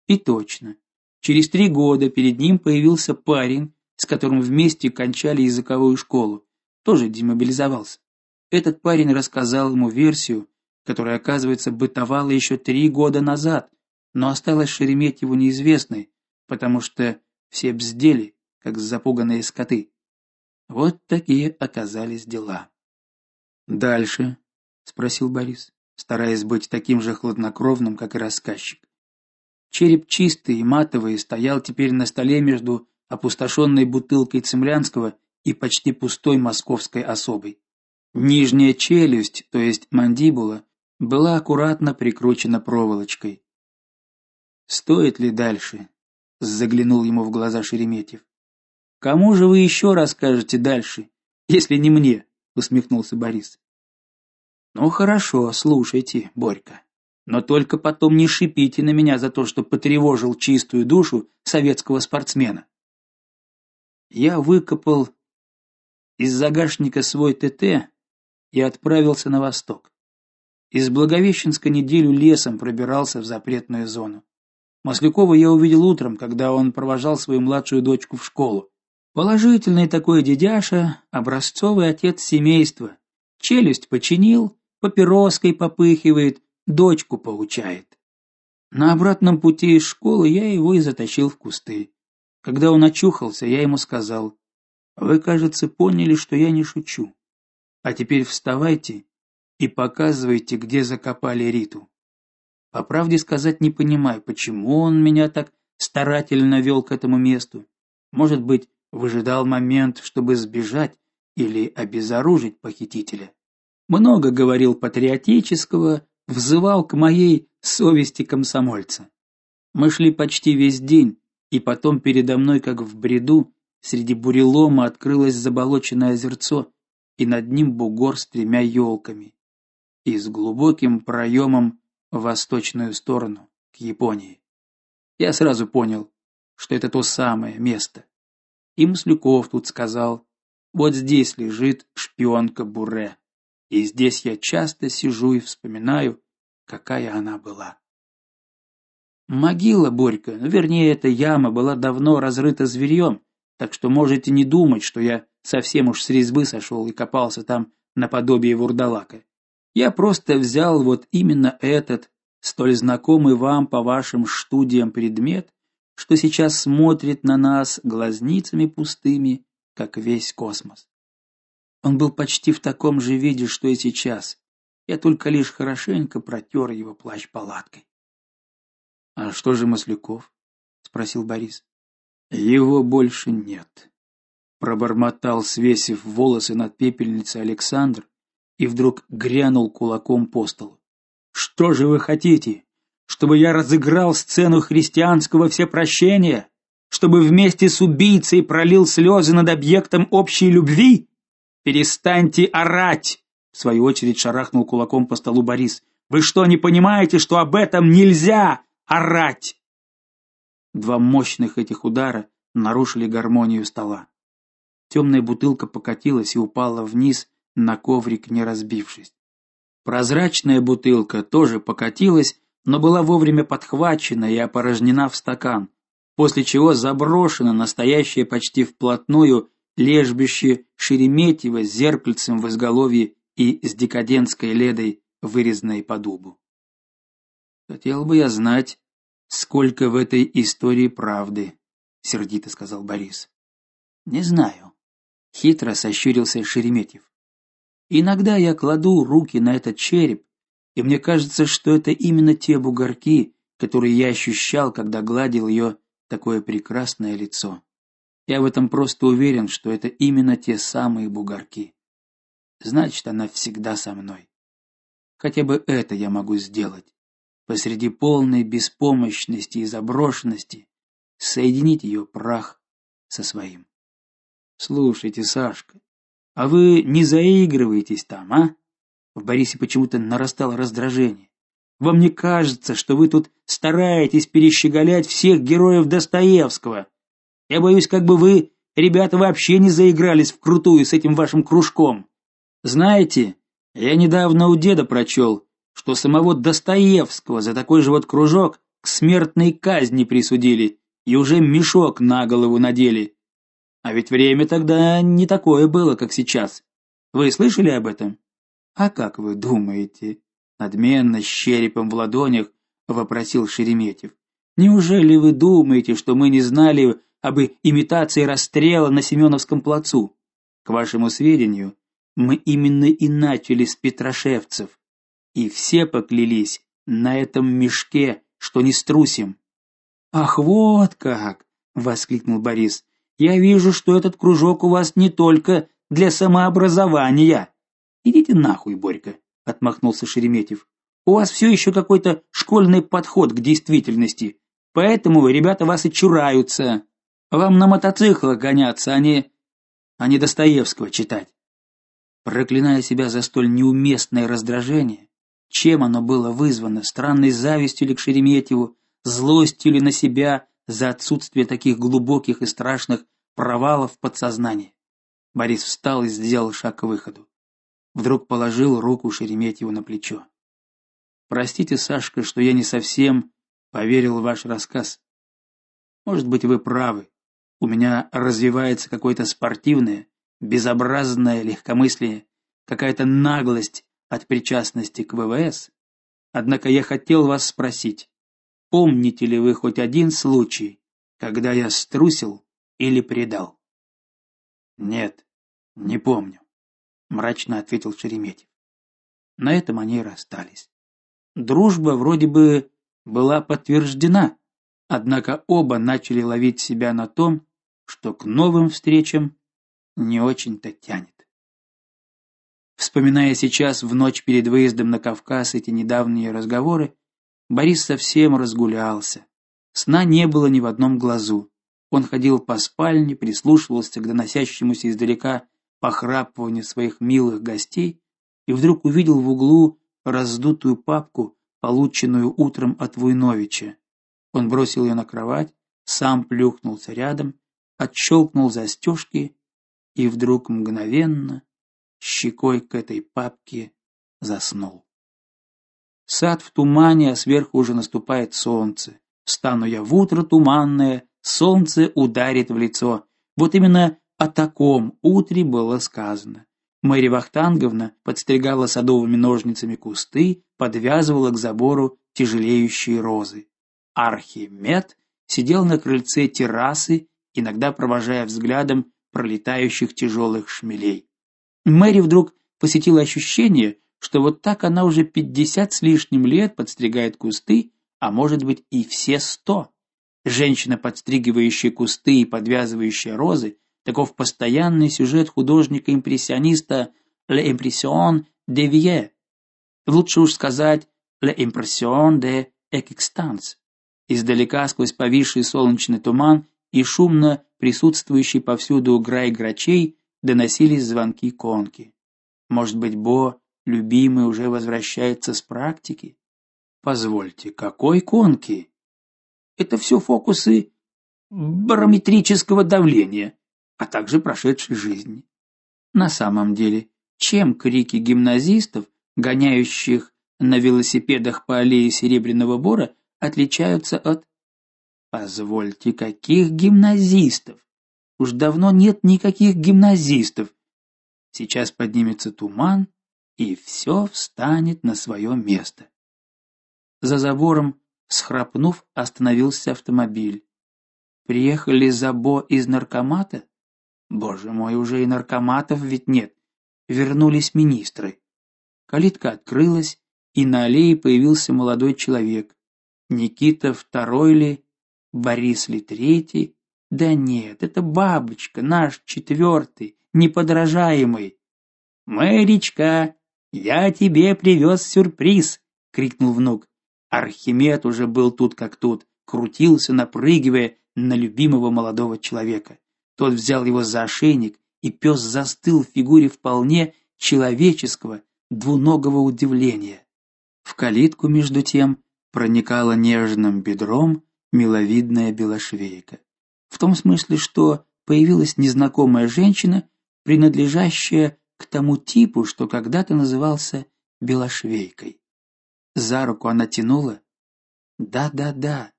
И точно. Через три года перед ним появился парень, с которым вместе кончали языковую школу, тоже демобилизовался. Этот парень рассказал ему версию, которая, оказывается, бытовала еще три года назад, но осталась Шереметьеву неизвестной, потому что все бздели как запуганные скоты. Вот такие оказались дела. Дальше, спросил Борис, стараясь быть таким же хладнокровным, как и рассказчик. Череп чистый и матовый стоял теперь на столе между опустошенной бутылкой цемлянского и почти пустой московской особой. Нижняя челюсть, то есть мандибула, была аккуратно прикручена проволочкой. Стоит ли дальше? заглянул ему в глаза Шереметьев. Кому же вы еще расскажете дальше, если не мне? усмехнулся Борис. Ну хорошо, слушайте, Борька. Но только потом не шипите на меня за то, что потревожил чистую душу советского спортсмена. Я выкопал из загашника свой ТТ и отправился на восток. Из Благовещенска неделю лесом пробирался в запретную зону. Маслякова я увидел утром, когда он провожал свою младшую дочку в школу. Положительный такой дедяша, образцовый отец семейства. Челюсть починил, папироской попыхивает, дочку поучает. На обратном пути из школы я его и затащил в кусты. Когда он очухался, я ему сказал: "Вы, кажется, поняли, что я не шучу. А теперь вставайте и показывайте, где закопали Риту". По правде сказать, не понимаю, почему он меня так старательно вел к этому месту. Может быть, выжидал момент, чтобы сбежать или обезоружить похитителя. Много говорил патриотического, взывал к моей совести комсомольца. Мы шли почти весь день, и потом передо мной, как в бреду, среди бурелома открылось заболоченное озерцо, и над ним бугор с тремя елками. И с глубоким проемом в восточную сторону, к Японии. Я сразу понял, что это то самое место. И Маслюков тут сказал, вот здесь лежит шпионка Буре. И здесь я часто сижу и вспоминаю, какая она была. Могила Борька, ну, вернее, эта яма была давно разрыта зверьем, так что можете не думать, что я совсем уж с резьбы сошел и копался там наподобие вурдалака. Я просто взял вот именно этот, столь знакомый вам по вашим студиям предмет, что сейчас смотрит на нас глазницами пустыми, как весь космос. Он был почти в таком же виде, что и сейчас. Я только лишь хорошенько протер его плащ палаткой. А что же Масляков? спросил Борис. Его больше нет, пробормотал, свесив волосы над пепельницей Александр и вдруг грянул кулаком по столу. Что же вы хотите? Чтобы я разыграл сцену христианского всепрощения? Чтобы вместе с убийцей пролил слезы над объектом общей любви? Перестаньте орать, в свою очередь шарахнул кулаком по столу Борис. Вы что, не понимаете, что об этом нельзя? орать. Два мощных этих удара нарушили гармонию стола. Темная бутылка покатилась и упала вниз на коврик, не разбившись. Прозрачная бутылка тоже покатилась, но была вовремя подхвачена и опорожнена в стакан, после чего заброшена настоящее почти вплотную лежбище Шереметьево с зеркальцем в изголовье и с декадентской ледой, вырезанной по дубу. Хотел бы я знать, сколько в этой истории правды, сердито сказал Борис. Не знаю, хитро сощурился Шереметьев. Иногда я кладу руки на этот череп, и мне кажется, что это именно те бугорки, которые я ощущал, когда гладил ее такое прекрасное лицо. Я в этом просто уверен, что это именно те самые бугорки. Значит, она всегда со мной. Хотя бы это я могу сделать посреди полной беспомощности и заброшенности соединить ее прах со своим. Слушайте, Сашка, а вы не заигрываетесь там, а? В Борисе почему-то нарастало раздражение. Вам не кажется, что вы тут стараетесь перещеголять всех героев Достоевского? Я боюсь, как бы вы, ребята, вообще не заигрались вкрутую с этим вашим кружком. Знаете, я недавно у деда прочел, что самого Достоевского за такой же вот кружок к смертной казни присудили и уже мешок на голову надели. А ведь время тогда не такое было, как сейчас. Вы слышали об этом? А как вы думаете? надменно с черепом в ладонях вопросил Шереметьев. Неужели вы думаете, что мы не знали об имитации расстрела на Семеновском плацу? К вашему сведению, мы именно и начали с Петрошевцев и все поклялись на этом мешке, что не струсим. Ах, вот как, воскликнул Борис. Я вижу, что этот кружок у вас не только для самообразования. Идите нахуй, Борька, отмахнулся Шереметьев. У вас все еще какой-то школьный подход к действительности. Поэтому ребята вас и чураются. Вам на мотоциклах гоняться, а не а не Достоевского читать. Проклиная себя за столь неуместное раздражение, чем оно было вызвано? Странной завистью ли к Шереметьеву, злостью ли на себя за отсутствие таких глубоких и страшных провалов в подсознании? Борис встал и сделал шаг к выходу. Вдруг положил руку Шереметьеву на плечо. Простите, Сашка, что я не совсем поверил в ваш рассказ. Может быть, вы правы. У меня развивается какое-то спортивное, безобразное легкомыслие, какая-то наглость от причастности к ВВС. Однако я хотел вас спросить, помните ли вы хоть один случай, когда я струсил или предал? Нет, не помню, мрачно ответил Шереметьев. На этом они и расстались. Дружба вроде бы была подтверждена, однако оба начали ловить себя на том, что к новым встречам не очень-то тянет. Вспоминая сейчас в ночь перед выездом на Кавказ эти недавние разговоры, Борис совсем разгулялся. Сна не было ни в одном глазу. Он ходил по спальне, прислушивался к доносящемуся издалека похрапыванию своих милых гостей и вдруг увидел в углу раздутую папку, полученную утром от Войновича. Он бросил ее на кровать, сам плюхнулся рядом, отщелкнул застежки и вдруг мгновенно щекой к этой папке заснул. Сад в тумане, а сверху уже наступает солнце. Встану я в утро туманное, солнце ударит в лицо. Вот именно о таком утре было сказано. Мэри Вахтанговна подстригала садовыми ножницами кусты, подвязывала к забору тяжелеющие розы. Архимед сидел на крыльце террасы, иногда провожая взглядом пролетающих тяжелых шмелей. Мэри вдруг посетило ощущение, что вот так она уже пятьдесят с лишним лет подстригает кусты, а может быть и все сто. Женщина, подстригивающая кусты и подвязывающая розы, таков постоянный сюжет художника-импрессиониста L'impression de vie. Лучше уж сказать L'impression de existence. Издалека сквозь повисший солнечный туман и шумно присутствующий повсюду грай грачей доносились звонки конки. Может быть, Бо любимый уже возвращается с практики? Позвольте, какой конки? Это все фокусы барометрического давления, а также прошедшей жизни. На самом деле, чем крики гимназистов, гоняющих на велосипедах по аллее Серебряного Бора, отличаются от Позвольте, каких гимназистов? Уж давно нет никаких гимназистов. Сейчас поднимется туман, и все встанет на свое место. За забором, схрапнув, остановился автомобиль. Приехали Забо из наркомата? Боже мой, уже и наркоматов ведь нет. Вернулись министры. Калитка открылась, и на аллее появился молодой человек. Никита второй ли, Борис ли третий? Да нет, это бабочка, наш четвертый, неподражаемый. Мэричка, я тебе привез сюрприз, крикнул внук. Архимед уже был тут как тут, крутился, напрыгивая на любимого молодого человека. Тот взял его за ошейник, и пес застыл в фигуре вполне человеческого, двуногого удивления. В калитку между тем проникала нежным бедром миловидная белошвейка. В том смысле, что появилась незнакомая женщина, принадлежащая к тому типу, что когда-то назывался белошвейкой. За руку она тянула. Да-да-да.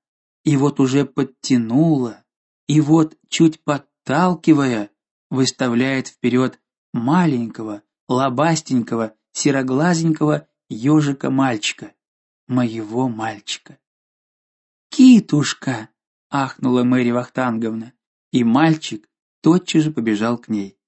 И вот уже подтянула, и вот чуть подталкивая, выставляет вперед маленького, лобастенького, сероглазенького ежика мальчика, моего мальчика. Китушка, ахнула Мэри Вахтанговна, и мальчик тотчас же побежал к ней.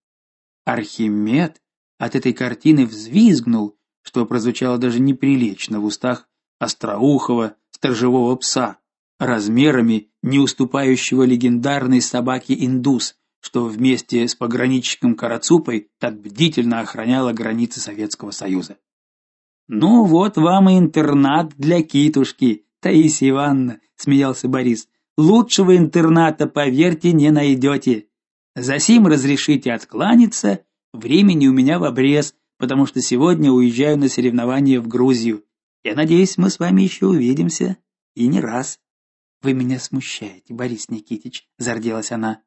Архимед от этой картины взвизгнул, что прозвучало даже неприлично в устах остроухого сторожевого пса, размерами не уступающего легендарной собаке индус, что вместе с пограничником Карацупой так бдительно охраняла границы Советского Союза. Ну вот вам и интернат для китушки, Таисия Ивановна, смеялся Борис. Лучшего интерната, поверьте, не найдете. Засим разрешите откланяться, времени у меня в обрез, потому что сегодня уезжаю на соревнования в Грузию. Я надеюсь, мы с вами еще увидимся, и не раз. Вы меня смущаете, Борис Никитич, зарделась она.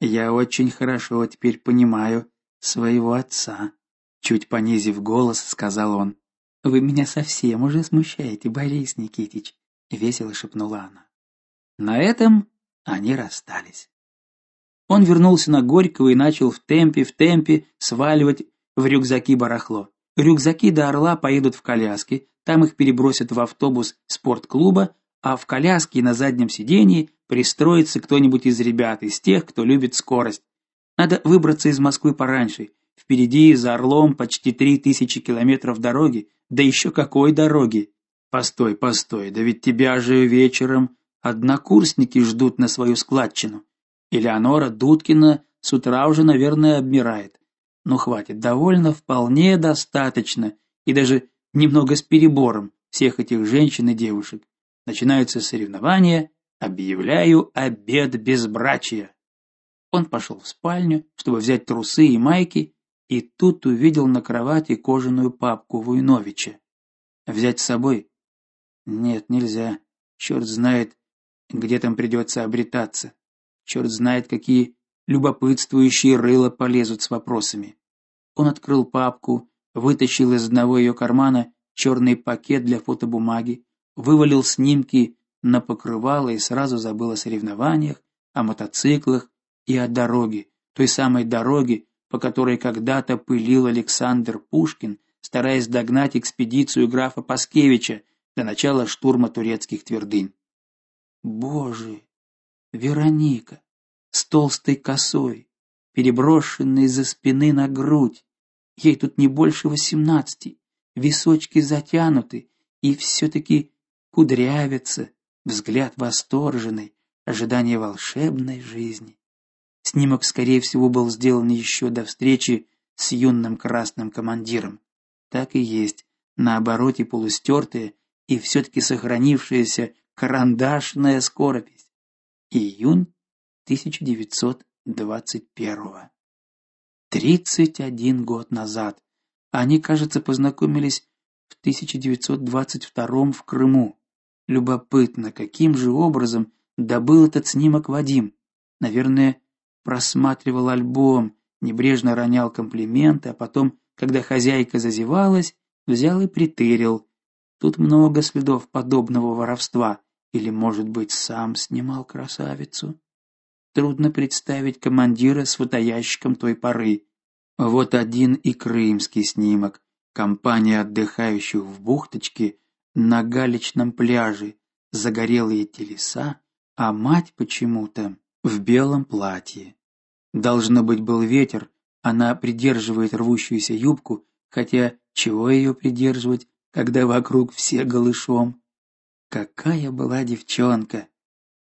Я очень хорошо теперь понимаю своего отца, чуть понизив голос, сказал он. Вы меня совсем уже смущаете, Борис Никитич весело шепнула она. На этом они расстались. Он вернулся на Горького и начал в темпе, в темпе сваливать в рюкзаки барахло. Рюкзаки до Орла поедут в коляске, там их перебросят в автобус спортклуба, а в коляске на заднем сиденье пристроится кто-нибудь из ребят, из тех, кто любит скорость. Надо выбраться из Москвы пораньше. Впереди за Орлом почти три тысячи километров дороги, да еще какой дороги! Постой, постой, да ведь тебя же вечером однокурсники ждут на свою складчину. Элеонора Дудкина с утра уже, наверное, обмирает. Ну хватит, довольно, вполне достаточно, и даже немного с перебором всех этих женщин и девушек. Начинаются соревнования, Объявляю обед безбрачия. Он пошел в спальню, чтобы взять трусы и майки, и тут увидел на кровати кожаную папку Вуйновича. Взять с собой? Нет, нельзя. Черт знает, где там придется обретаться. Черт знает, какие любопытствующие рыла полезут с вопросами. Он открыл папку, вытащил из одного ее кармана черный пакет для фотобумаги, вывалил снимки на покрывало и сразу забыл о соревнованиях, о мотоциклах и о дороге, той самой дороге, по которой когда-то пылил Александр Пушкин, стараясь догнать экспедицию графа Паскевича до начала штурма турецких твердынь. Боже, Вероника с толстой косой, переброшенной за спины на грудь. Ей тут не больше восемнадцати, височки затянуты и все таки кудрявятся, взгляд восторженный, ожидание волшебной жизни. Снимок, скорее всего, был сделан еще до встречи с юным красным командиром. Так и есть, на обороте полустертая и все таки сохранившаяся карандашная скоропись. Июнь 1921 31 год назад. Они, кажется, познакомились в 1922 в Крыму. Любопытно, каким же образом добыл этот снимок Вадим? Наверное, просматривал альбом, небрежно ронял комплименты, а потом, когда хозяйка зазевалась, взял и притырил. Тут много следов подобного воровства, или, может быть, сам снимал красавицу. Трудно представить командира с фотоящиком той поры. Вот один и крымский снимок. Компания отдыхающих в бухточке на галечном пляже, загорелые телеса, а мать почему-то в белом платье. Должно быть, был ветер, она придерживает рвущуюся юбку, хотя чего ее придерживать, когда вокруг все голышом? Какая была девчонка!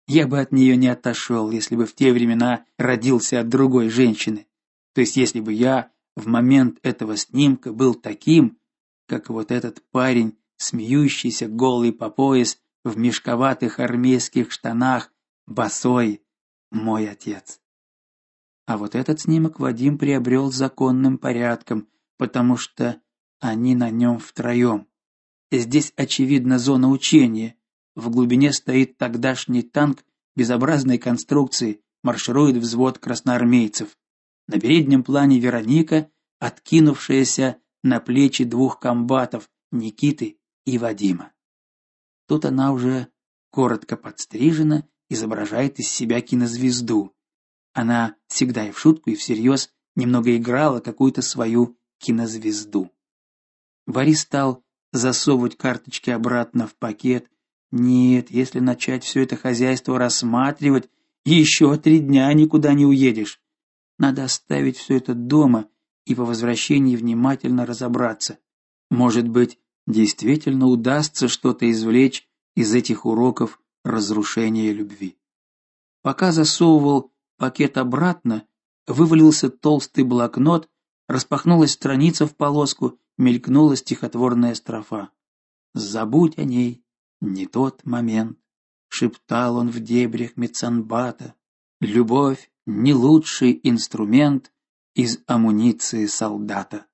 Я бы от нее не отошел, если бы в те времена родился от другой женщины. То есть если бы я в момент этого снимка был таким, как вот этот парень, смеющийся голый по пояс в мешковатых армейских штанах, босой, мой отец. А вот этот снимок Вадим приобрел законным порядком, потому что они на нем втроем. Здесь очевидно зона учения. В глубине стоит тогдашний танк безобразной конструкции, марширует взвод красноармейцев. На переднем плане Вероника, откинувшаяся на плечи двух комбатов, Никиты и Вадима. Тут она уже коротко подстрижена изображает из себя кинозвезду. Она всегда и в шутку, и всерьез немного играла какую-то свою кинозвезду. Борис стал засовывать карточки обратно в пакет. Нет, если начать все это хозяйство рассматривать, еще три дня никуда не уедешь. Надо оставить все это дома и по возвращении внимательно разобраться. Может быть, действительно удастся что-то извлечь из этих уроков разрушение любви. Пока засовывал пакет обратно, вывалился толстый блокнот, распахнулась страница в полоску, мелькнула стихотворная строфа. Забудь о ней, не тот момент, шептал он в дебрях Мецанбата. Любовь не лучший инструмент из амуниции солдата.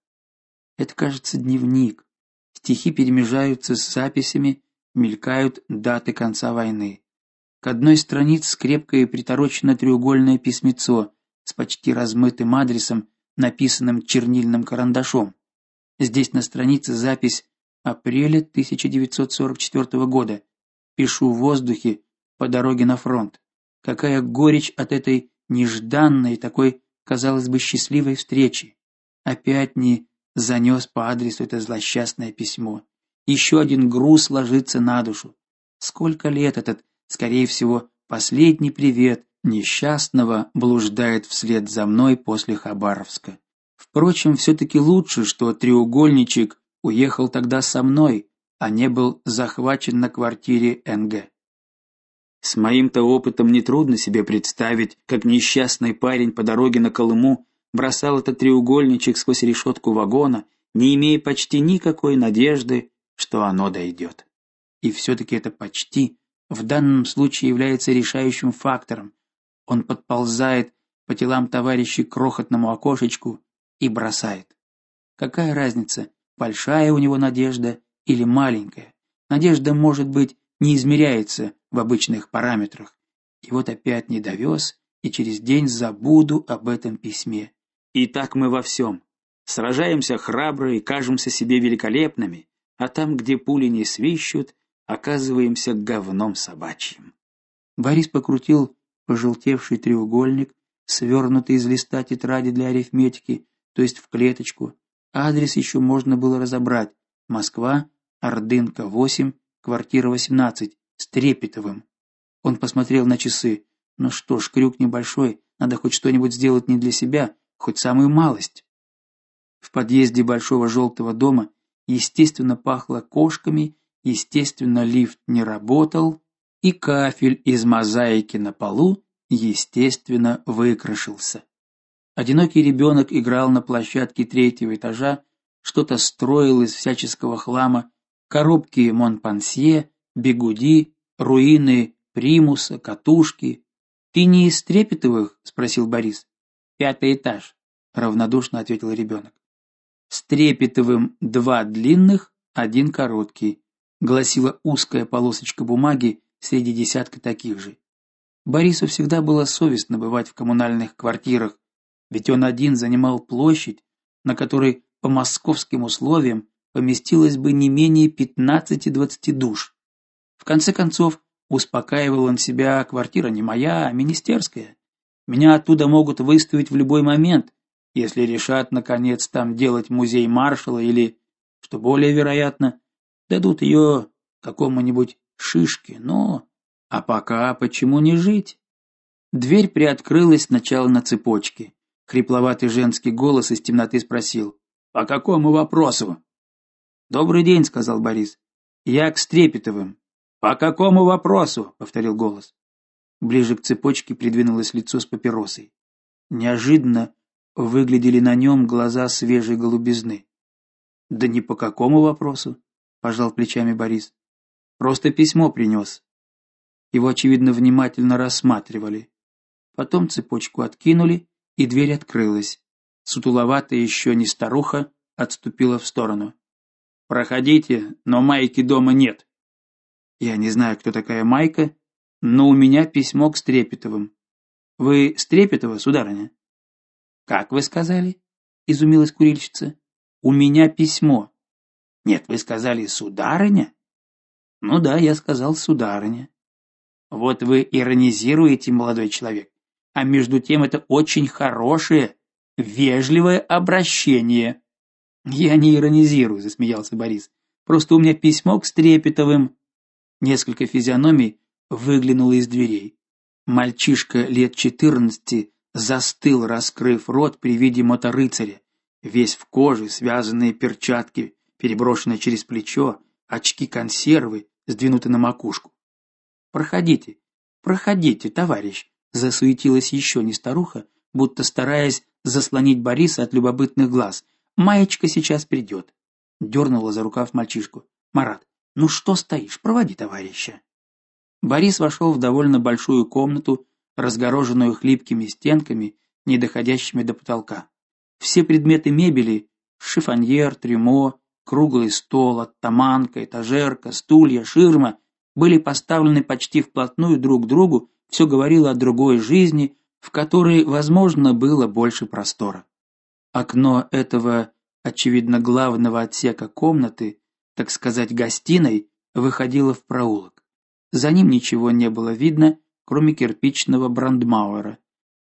Это, кажется, дневник. Стихи перемежаются с записями мелькают даты конца войны. К одной странице скрепко и приторочено треугольное письмецо с почти размытым адресом, написанным чернильным карандашом. Здесь на странице запись апреля 1944 года. Пишу в воздухе по дороге на фронт. Какая горечь от этой нежданной, такой, казалось бы, счастливой встречи. Опять не занес по адресу это злосчастное письмо. Еще один груз ложится на душу. Сколько лет этот, скорее всего, последний привет несчастного блуждает вслед за мной после Хабаровска. Впрочем, все таки лучше, что треугольничек уехал тогда со мной, а не был захвачен на квартире НГ. С моим-то опытом не трудно себе представить, как несчастный парень по дороге на Колыму бросал этот треугольничек сквозь решетку вагона, не имея почти никакой надежды что оно дойдет. И все таки это почти в данном случае является решающим фактором. Он подползает по телам товарищей к крохотному окошечку и бросает. Какая разница, большая у него надежда или маленькая? Надежда, может быть, не измеряется в обычных параметрах. И вот опять не довез, и через день забуду об этом письме. И так мы во всем. Сражаемся храбро и кажемся себе великолепными, а там, где пули не свищут, оказываемся говном собачьим. Борис покрутил пожелтевший треугольник, свернутый из листа тетради для арифметики, то есть в клеточку. Адрес еще можно было разобрать: Москва, Ордынка 8, квартира 18, с Трепетовым. Он посмотрел на часы. Ну что ж, крюк небольшой, надо хоть что-нибудь сделать не для себя, хоть самую малость. В подъезде большого желтого дома естественно пахло кошками, естественно лифт не работал, и кафель из мозаики на полу естественно выкрашился. Одинокий ребенок играл на площадке третьего этажа, что-то строил из всяческого хлама, коробки Монпансье, бегуди, руины примуса, катушки. Ты не из Трепетовых, спросил Борис. Пятый этаж, равнодушно ответил ребенок. С Трепетовым два длинных, один короткий, гласила узкая полосочка бумаги среди десятка таких же. Борису всегда было совестно бывать в коммунальных квартирах, ведь он один занимал площадь, на которой по московским условиям поместилось бы не менее 15-20 душ. В конце концов, успокаивал он себя, квартира не моя, а министерская. Меня оттуда могут выставить в любой момент, если решат наконец там делать музей маршала или, что более вероятно, дадут ее какому-нибудь шишке. Но а пока почему не жить? Дверь приоткрылась сначала на цепочке. Хрипловатый женский голос из темноты спросил: "По какому вопросу?" "Добрый день", сказал Борис. "Я к Стрепетовым". "По какому вопросу?" повторил голос. Ближе к цепочке придвинулось лицо с папиросой. Неожиданно выглядели на нем глаза свежей голубизны. "Да ни по какому вопросу", пожал плечами Борис. "Просто письмо принес». Его очевидно внимательно рассматривали. Потом цепочку откинули и дверь открылась. Сутуловатая еще не старуха отступила в сторону. Проходите, но Майки дома нет. Я не знаю, кто такая Майка, но у меня письмо к Стрепетовым. Вы Стрепетова, сударыня? Как вы сказали? изумилась курильщица. У меня письмо. Нет, вы сказали сударыня? Ну да, я сказал сударыня. Вот вы иронизируете, молодой человек а между тем это очень хорошее, вежливое обращение. Я не иронизирую, засмеялся Борис. Просто у меня письмо к Стрепетовым. Несколько физиономий выглянуло из дверей. Мальчишка лет четырнадцати застыл, раскрыв рот при виде моторыцаря, весь в коже, связанные перчатки, переброшенные через плечо, очки-консервы сдвинуты на макушку. Проходите, проходите, товарищ, засуетилась еще не старуха, будто стараясь заслонить Бориса от любопытных глаз. Маечка сейчас придет. Дернула за рукав мальчишку. Марат, ну что стоишь? Проводи товарища. Борис вошел в довольно большую комнату, разгороженную хлипкими стенками, не доходящими до потолка. Все предметы мебели шифоньер, трюмо, круглый стол, оттаманка, этажерка, стулья, ширма были поставлены почти вплотную друг к другу все говорило о другой жизни, в которой, возможно, было больше простора. Окно этого, очевидно, главного отсека комнаты, так сказать, гостиной, выходило в проулок. За ним ничего не было видно, кроме кирпичного брандмауэра.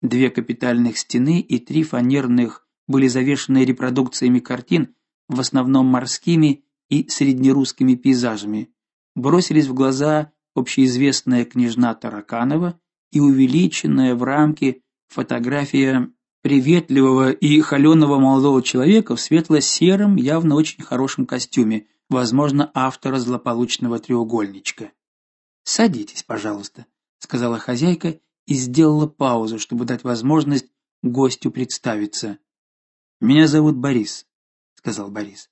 Две капитальных стены и три фанерных были завешены репродукциями картин, в основном морскими и среднерусскими пейзажами. Бросились в глаза общеизвестная княжна Тараканова и увеличенная в рамке фотография приветливого и холеного молодого человека в светло-сером, явно очень хорошем костюме, возможно, автора злополучного треугольничка. "Садитесь, пожалуйста", сказала хозяйка и сделала паузу, чтобы дать возможность гостю представиться. "Меня зовут Борис", сказал Борис.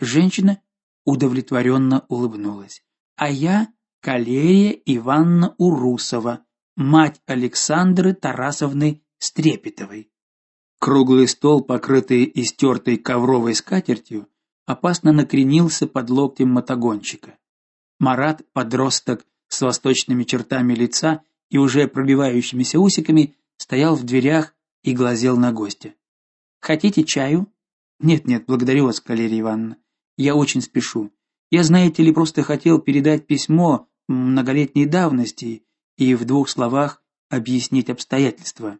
Женщина удовлетворенно улыбнулась. "А я Калерия Ивановна Урусова, мать Александры Тарасовны Стрепетовой. Круглый стол, покрытый истертой ковровой скатертью, опасно накренился под локтем мотогонщика. Марат, подросток с восточными чертами лица и уже пробивающимися усиками, стоял в дверях и глазел на гостя. Хотите чаю? Нет, нет, благодарю вас, Калерия Ивановна. Я очень спешу. Я, знаете ли, просто хотел передать письмо многолетней давности и в двух словах объяснить обстоятельства.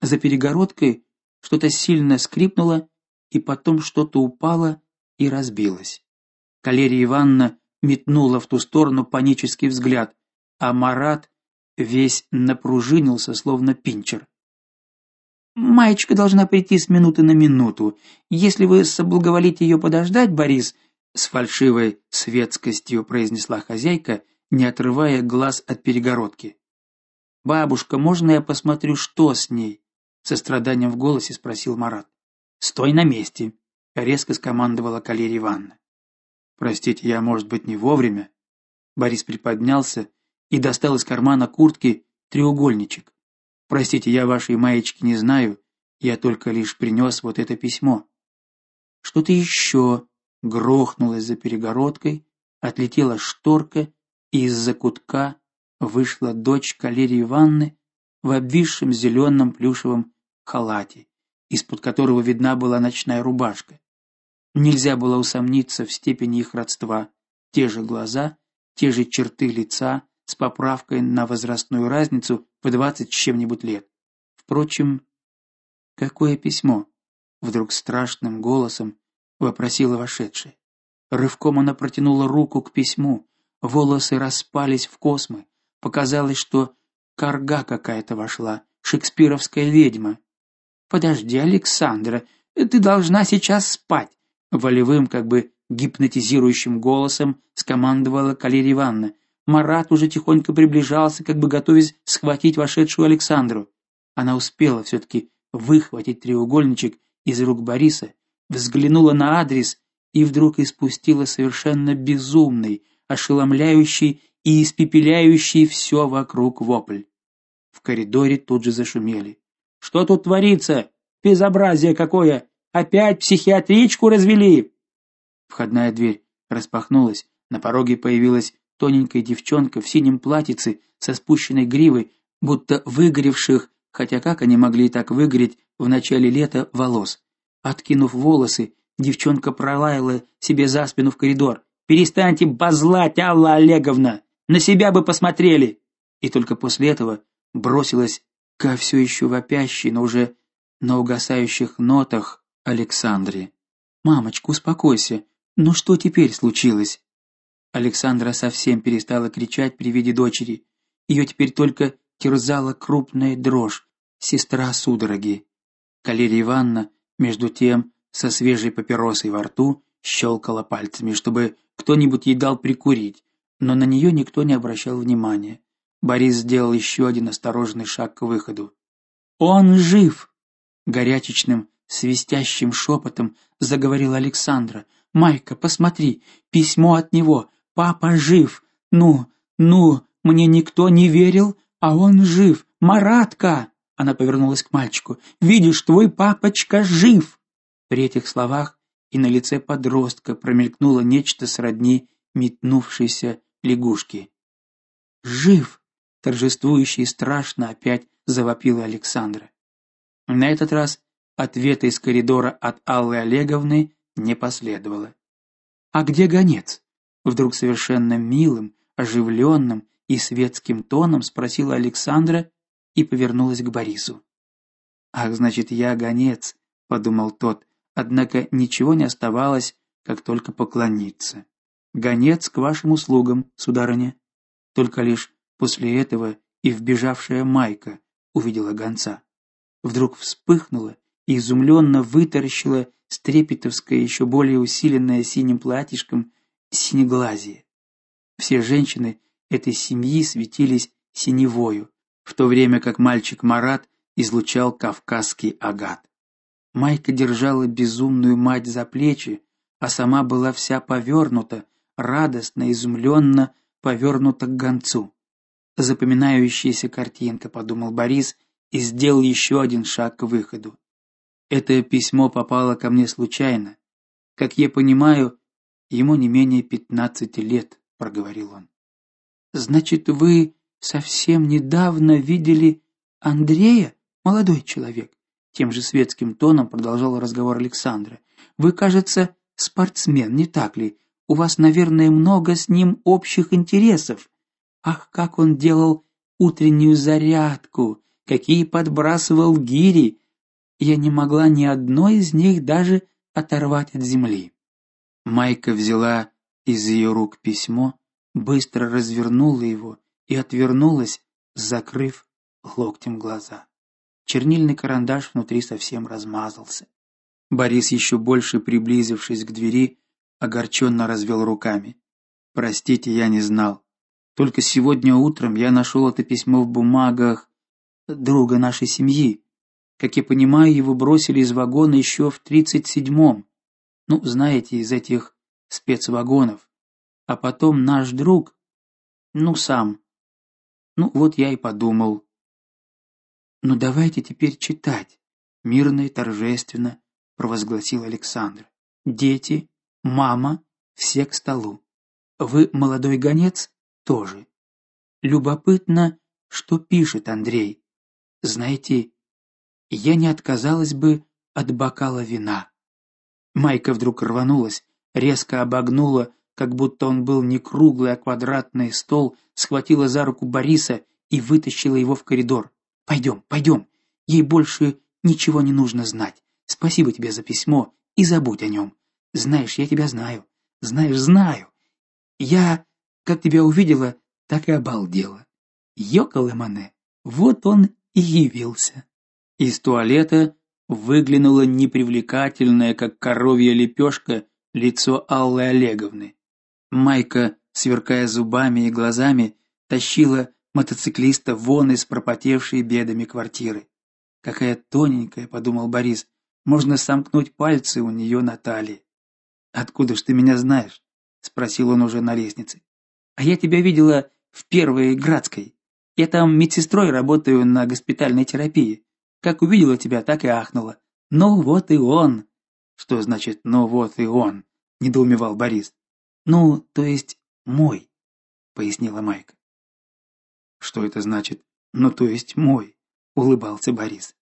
За перегородкой что-то сильно скрипнуло, и потом что-то упало и разбилось. Калерия Ивановна метнула в ту сторону панический взгляд, а Марат весь напружинился, словно пинчер. Маечка должна прийти с минуты на минуту. Если вы соблаговолите ее подождать, Борис, с фальшивой светскостью произнесла хозяйка, не отрывая глаз от перегородки. Бабушка, можно я посмотрю, что с ней? со страданием в голосе спросил Марат. Стой на месте, резко скомандовала Калерия Ивановна. Простите, я, может быть, не вовремя. Борис приподнялся и достал из кармана куртки треугольничек. Простите, я вашей маечки не знаю, я только лишь принес вот это письмо. Что-то еще грохнулось за перегородкой, отлетела шторка, и из-за кутка вышла дочь Калерии Ивановны в обвисшем зеленом плюшевом халате, из-под которого видна была ночная рубашка. Нельзя было усомниться в степени их родства. Те же глаза, те же черты лица, с поправкой на возрастную разницу по двадцать с чем-нибудь лет. Впрочем, какое письмо? Вдруг страшным голосом вопросила вошедшая. Рывком она протянула руку к письму. Волосы распались в космы. Показалось, что карга какая-то вошла, шекспировская ведьма. Подожди, Александра, ты должна сейчас спать, волевым, как бы гипнотизирующим голосом скомандовала Калерия Ивановна. Марат уже тихонько приближался, как бы готовясь схватить вошедшую Александру. Она успела все таки выхватить треугольничек из рук Бориса, взглянула на адрес и вдруг испустила совершенно безумный, ошеломляющий и испепеляющий все вокруг вопль. В коридоре тут же зашумели. Что тут творится? Безобразие какое! Опять психиатричку развели. Входная дверь распахнулась, на пороге появилась тоненькая девчонка в синем платьице со спущенной гривой, будто выгоревших, хотя как они могли так выгореть в начале лета волос. Откинув волосы, девчонка пролаяла себе за спину в коридор: "Перестаньте базлать, Алла Олеговна, на себя бы посмотрели". И только после этого бросилась ко все еще вопящей, но уже на угасающих нотах Александре. "Мамочка, успокойся. Ну что теперь случилось?" Александра совсем перестала кричать при виде дочери. Ее теперь только терзала крупная дрожь, сестра судороги. Калерия Ивановна, между тем, со свежей папиросой во рту, щелкала пальцами, чтобы кто-нибудь ей дал прикурить, но на нее никто не обращал внимания. Борис сделал еще один осторожный шаг к выходу. Он жив, горячечным, свистящим шепотом заговорила Александра. Майка, посмотри, письмо от него. Папа жив. Ну, ну, мне никто не верил, а он жив. Маратка, она повернулась к мальчику. Видишь, твой папочка жив. При этих словах и на лице подростка промелькнуло нечто сродни метнувшейся лягушки. Жив, торжествующе и страшно опять завопила Александра. На этот раз ответа из коридора от Аллы Олеговны не последовало. А где гонец? Вдруг совершенно милым, оживленным и светским тоном спросила Александра и повернулась к Борису. Ах, значит, я гонец, подумал тот, однако ничего не оставалось, как только поклониться. Гонец к вашим услугам, сударыня. Только лишь после этого и вбежавшая Майка увидела гонца. Вдруг вспыхнула и изумленно вытаращила стрепетовское еще более усиленное синим платьишком синеглазие. Все женщины этой семьи светились синевою, в то время как мальчик Марат излучал кавказский агат. Майка держала безумную мать за плечи, а сама была вся повернута, радостно, изумленно повернуто к гонцу. Запоминающаяся картинка, подумал Борис и сделал еще один шаг к выходу. Это письмо попало ко мне случайно. Как я понимаю, ему не менее пятнадцати лет, проговорил он. Значит, вы совсем недавно видели Андрея, молодой человек? Тем же светским тоном продолжал разговор Александра. Вы, кажется, спортсмен, не так ли? У вас, наверное, много с ним общих интересов. Ах, как он делал утреннюю зарядку, какие подбрасывал гири. Я не могла ни одной из них даже оторвать от земли. Майка взяла из ее рук письмо, быстро развернула его и отвернулась, закрыв локтем глаза. Чернильный карандаш внутри совсем размазался. Борис еще больше приблизившись к двери, огорченно развел руками. Простите, я не знал. Только сегодня утром я нашел это письмо в бумагах друга нашей семьи. Как я понимаю, его бросили из вагона еще в тридцать седьмом. Ну, знаете, из этих спецвагонов. А потом наш друг, ну сам. Ну вот я и подумал. Ну давайте теперь читать, мирно и торжественно провозгласил Александр. Дети, мама, все к столу. Вы молодой гонец тоже. Любопытно, что пишет Андрей. Знаете, я не отказалась бы от бокала вина. Майка вдруг рванулась, резко обогнула, как будто он был не круглый, а квадратный стол, схватила за руку Бориса и вытащила его в коридор. Пойдем, пойдем. Ей больше ничего не нужно знать. Спасибо тебе за письмо и забудь о нем. Знаешь, я тебя знаю. Знаешь, знаю. Я, как тебя увидела, так и обалдела. Йоколэмане, вот он и явился. Из туалета выглянуло непривлекательное, как коровья лепешка, лицо Аллы Олеговны. Майка, сверкая зубами и глазами, тащила мотоциклиста вон из пропотевшей бедами квартиры. Какая тоненькая, подумал Борис. Можно сомкнуть пальцы у нее на талии. Откуда ж ты меня знаешь? спросил он уже на лестнице. А я тебя видела в первой Градской. Я там медсестрой работаю на госпитальной терапии. Как увидела тебя, так и ахнула. Ну вот и он. Что значит ну вот и он? недоумевал Борис. Ну, то есть мой, пояснила Майка. Что это значит? Ну, то есть мой, улыбался Борис.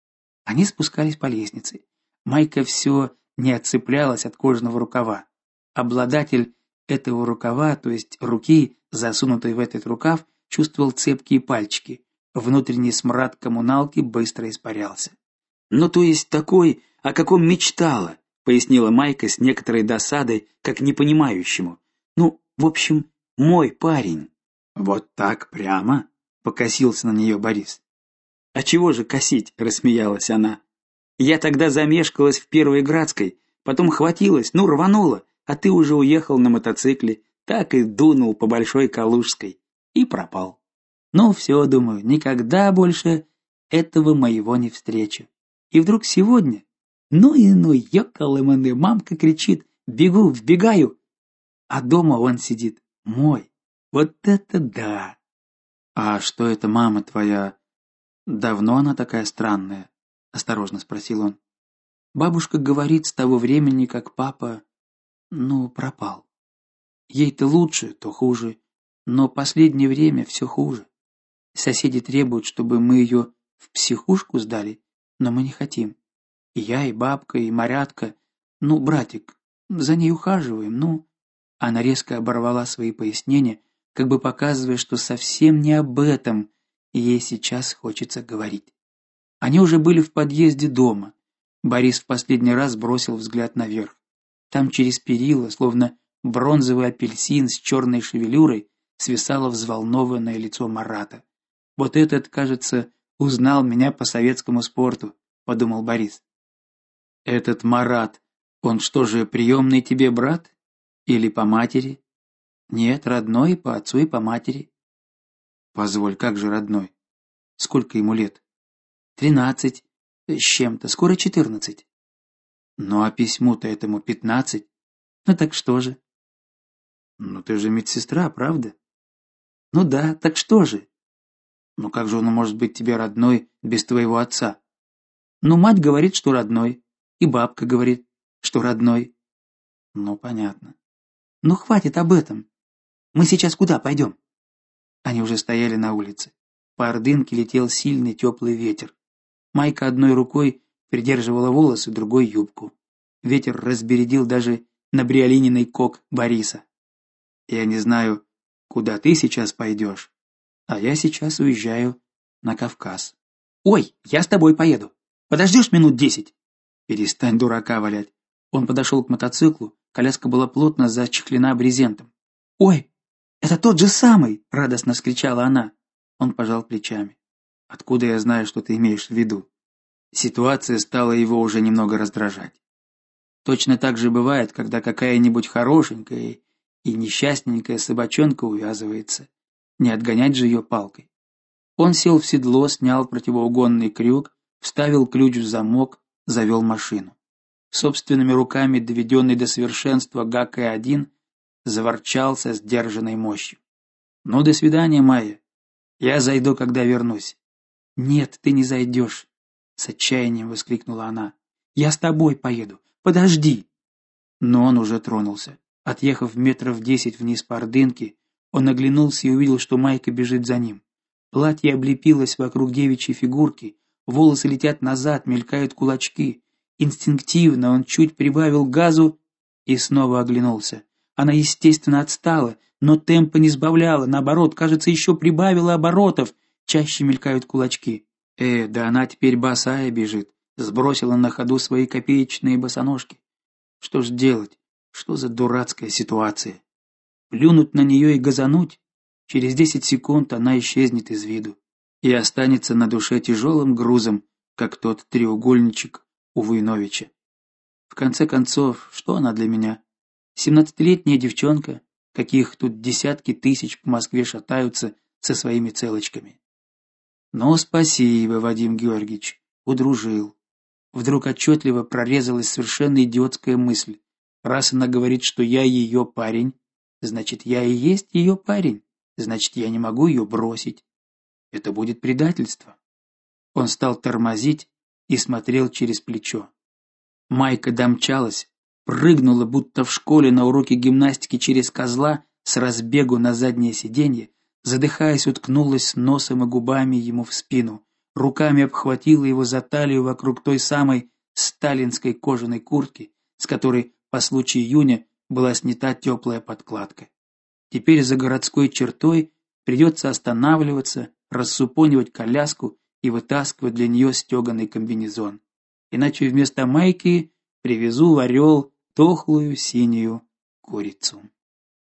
Они спускались по лестнице. Майка все не отцеплялась от кожаного рукава. Обладатель этого рукава, то есть руки, засунутой в этот рукав, чувствовал цепкие пальчики. Внутренний смрад коммуналки быстро испарялся. "Ну, то есть такой, о каком мечтала", пояснила Майка с некоторой досадой, как непонимающему. "Ну, в общем, мой парень". "Вот так прямо?" покосился на нее Борис. "А чего же косить?" рассмеялась она. "Я тогда замешкалась в Первой Градской, потом хватилась, ну рванула, а ты уже уехал на мотоцикле, так и дунул по Большой Калужской и пропал. Ну все, думаю, никогда больше этого моего не встречу. И вдруг сегодня, ну и ну, ёкалэмэны, мамка кричит: "Бегу, вбегаю!" А дома он сидит, мой. Вот это да. А что это мама твоя? Давно она такая странная? осторожно спросил он. Бабушка говорит с того времени, как папа, ну, пропал. Ей то лучше, то хуже, но последнее время все хуже. Соседи требуют, чтобы мы ее в психушку сдали, но мы не хотим. И я, и бабка, и Марятка, ну, братик, за ней ухаживаем, ну. Она резко оборвала свои пояснения, как бы показывая, что совсем не об этом ей сейчас хочется говорить. Они уже были в подъезде дома. Борис в последний раз бросил взгляд наверх. Там через перила, словно бронзовый апельсин с черной шевелюрой, свисало взволнованное лицо Марата. Вот этот, кажется, узнал меня по советскому спорту, подумал Борис. Этот Марат, он что же, приемный тебе брат или по матери? Нет, родной по отцу и по матери. Позволь, как же родной? Сколько ему лет? Тринадцать с чем-то, скоро четырнадцать. Ну а письму-то этому пятнадцать. Ну так что же? Ну ты же медсестра, правда? Ну да, так что же? Ну как же он может быть тебе родной без твоего отца? Ну мать говорит, что родной, и бабка говорит, что родной. Ну понятно. Ну хватит об этом. Мы сейчас куда пойдем?» Они уже стояли на улице. По ордынке летел сильный теплый ветер. Майка одной рукой придерживала волосы, другой юбку. Ветер разбередил даже набриолининый кок Бориса. Я не знаю, куда ты сейчас пойдешь, а я сейчас уезжаю на Кавказ. Ой, я с тобой поеду. Подождешь минут десять? Перестань дурака валять. Он подошел к мотоциклу, коляска была плотно зачехлена брезентом. Ой, это тот же самый, радостно вскричала она. Он пожал плечами. Откуда я знаю, что ты имеешь в виду? Ситуация стала его уже немного раздражать. Точно так же бывает, когда какая-нибудь хорошенькая и несчастненькая собачонка увязывается. Не отгонять же ее палкой. Он сел в седло, снял противоугонный крюк, вставил ключ в замок, завел машину. Собственными руками доведенный до совершенства ГАК-1 заворчал со сдержанной мощью. Ну до свидания, Майя. Я зайду, когда вернусь. Нет, ты не зайдешь!» — с отчаянием воскликнула она. Я с тобой поеду. Подожди. Но он уже тронулся. Отъехав метров десять вниз по Ордынке, он оглянулся и увидел, что Майка бежит за ним. Платье облепилось вокруг девичьей фигурки, волосы летят назад, мелькают кулачки. Инстинктивно он чуть прибавил газу и снова оглянулся. Она, естественно, отстала, но темпа не сбавляла, наоборот, кажется, еще прибавила оборотов. Чаще мелькают кулачки. Э, да она теперь босая бежит, сбросила на ходу свои копеечные босоножки. Что ж делать? Что за дурацкая ситуация? Плюнуть на нее и газануть? Через десять секунд она исчезнет из виду и останется на душе тяжелым грузом, как тот треугольничек у Войновича. В конце концов, что она для меня? Семнадцатилетняя девчонка, каких тут десятки тысяч по Москве шатаются со своими целочками. Но спасибо, Вадим Георгиевич, удружил. Вдруг отчетливо прорезалась совершенно идиотская мысль. Раз она говорит, что я ее парень, значит, я и есть ее парень. Значит, я не могу ее бросить. Это будет предательство. Он стал тормозить и смотрел через плечо. Майка домчалась, прыгнула будто в школе на уроке гимнастики через козла с разбегу на заднее сиденье, задыхаясь, уткнулась носом и губами ему в спину, руками обхватила его за талию вокруг той самой сталинской кожаной куртки, с которой по случаю июня была снята теплая подкладка. Теперь за городской чертой придется останавливаться, рассупонивать коляску и вытаскивать для нее стеганый комбинезон. Иначе вместо майки привезу в Орел тухлую синюю курицу.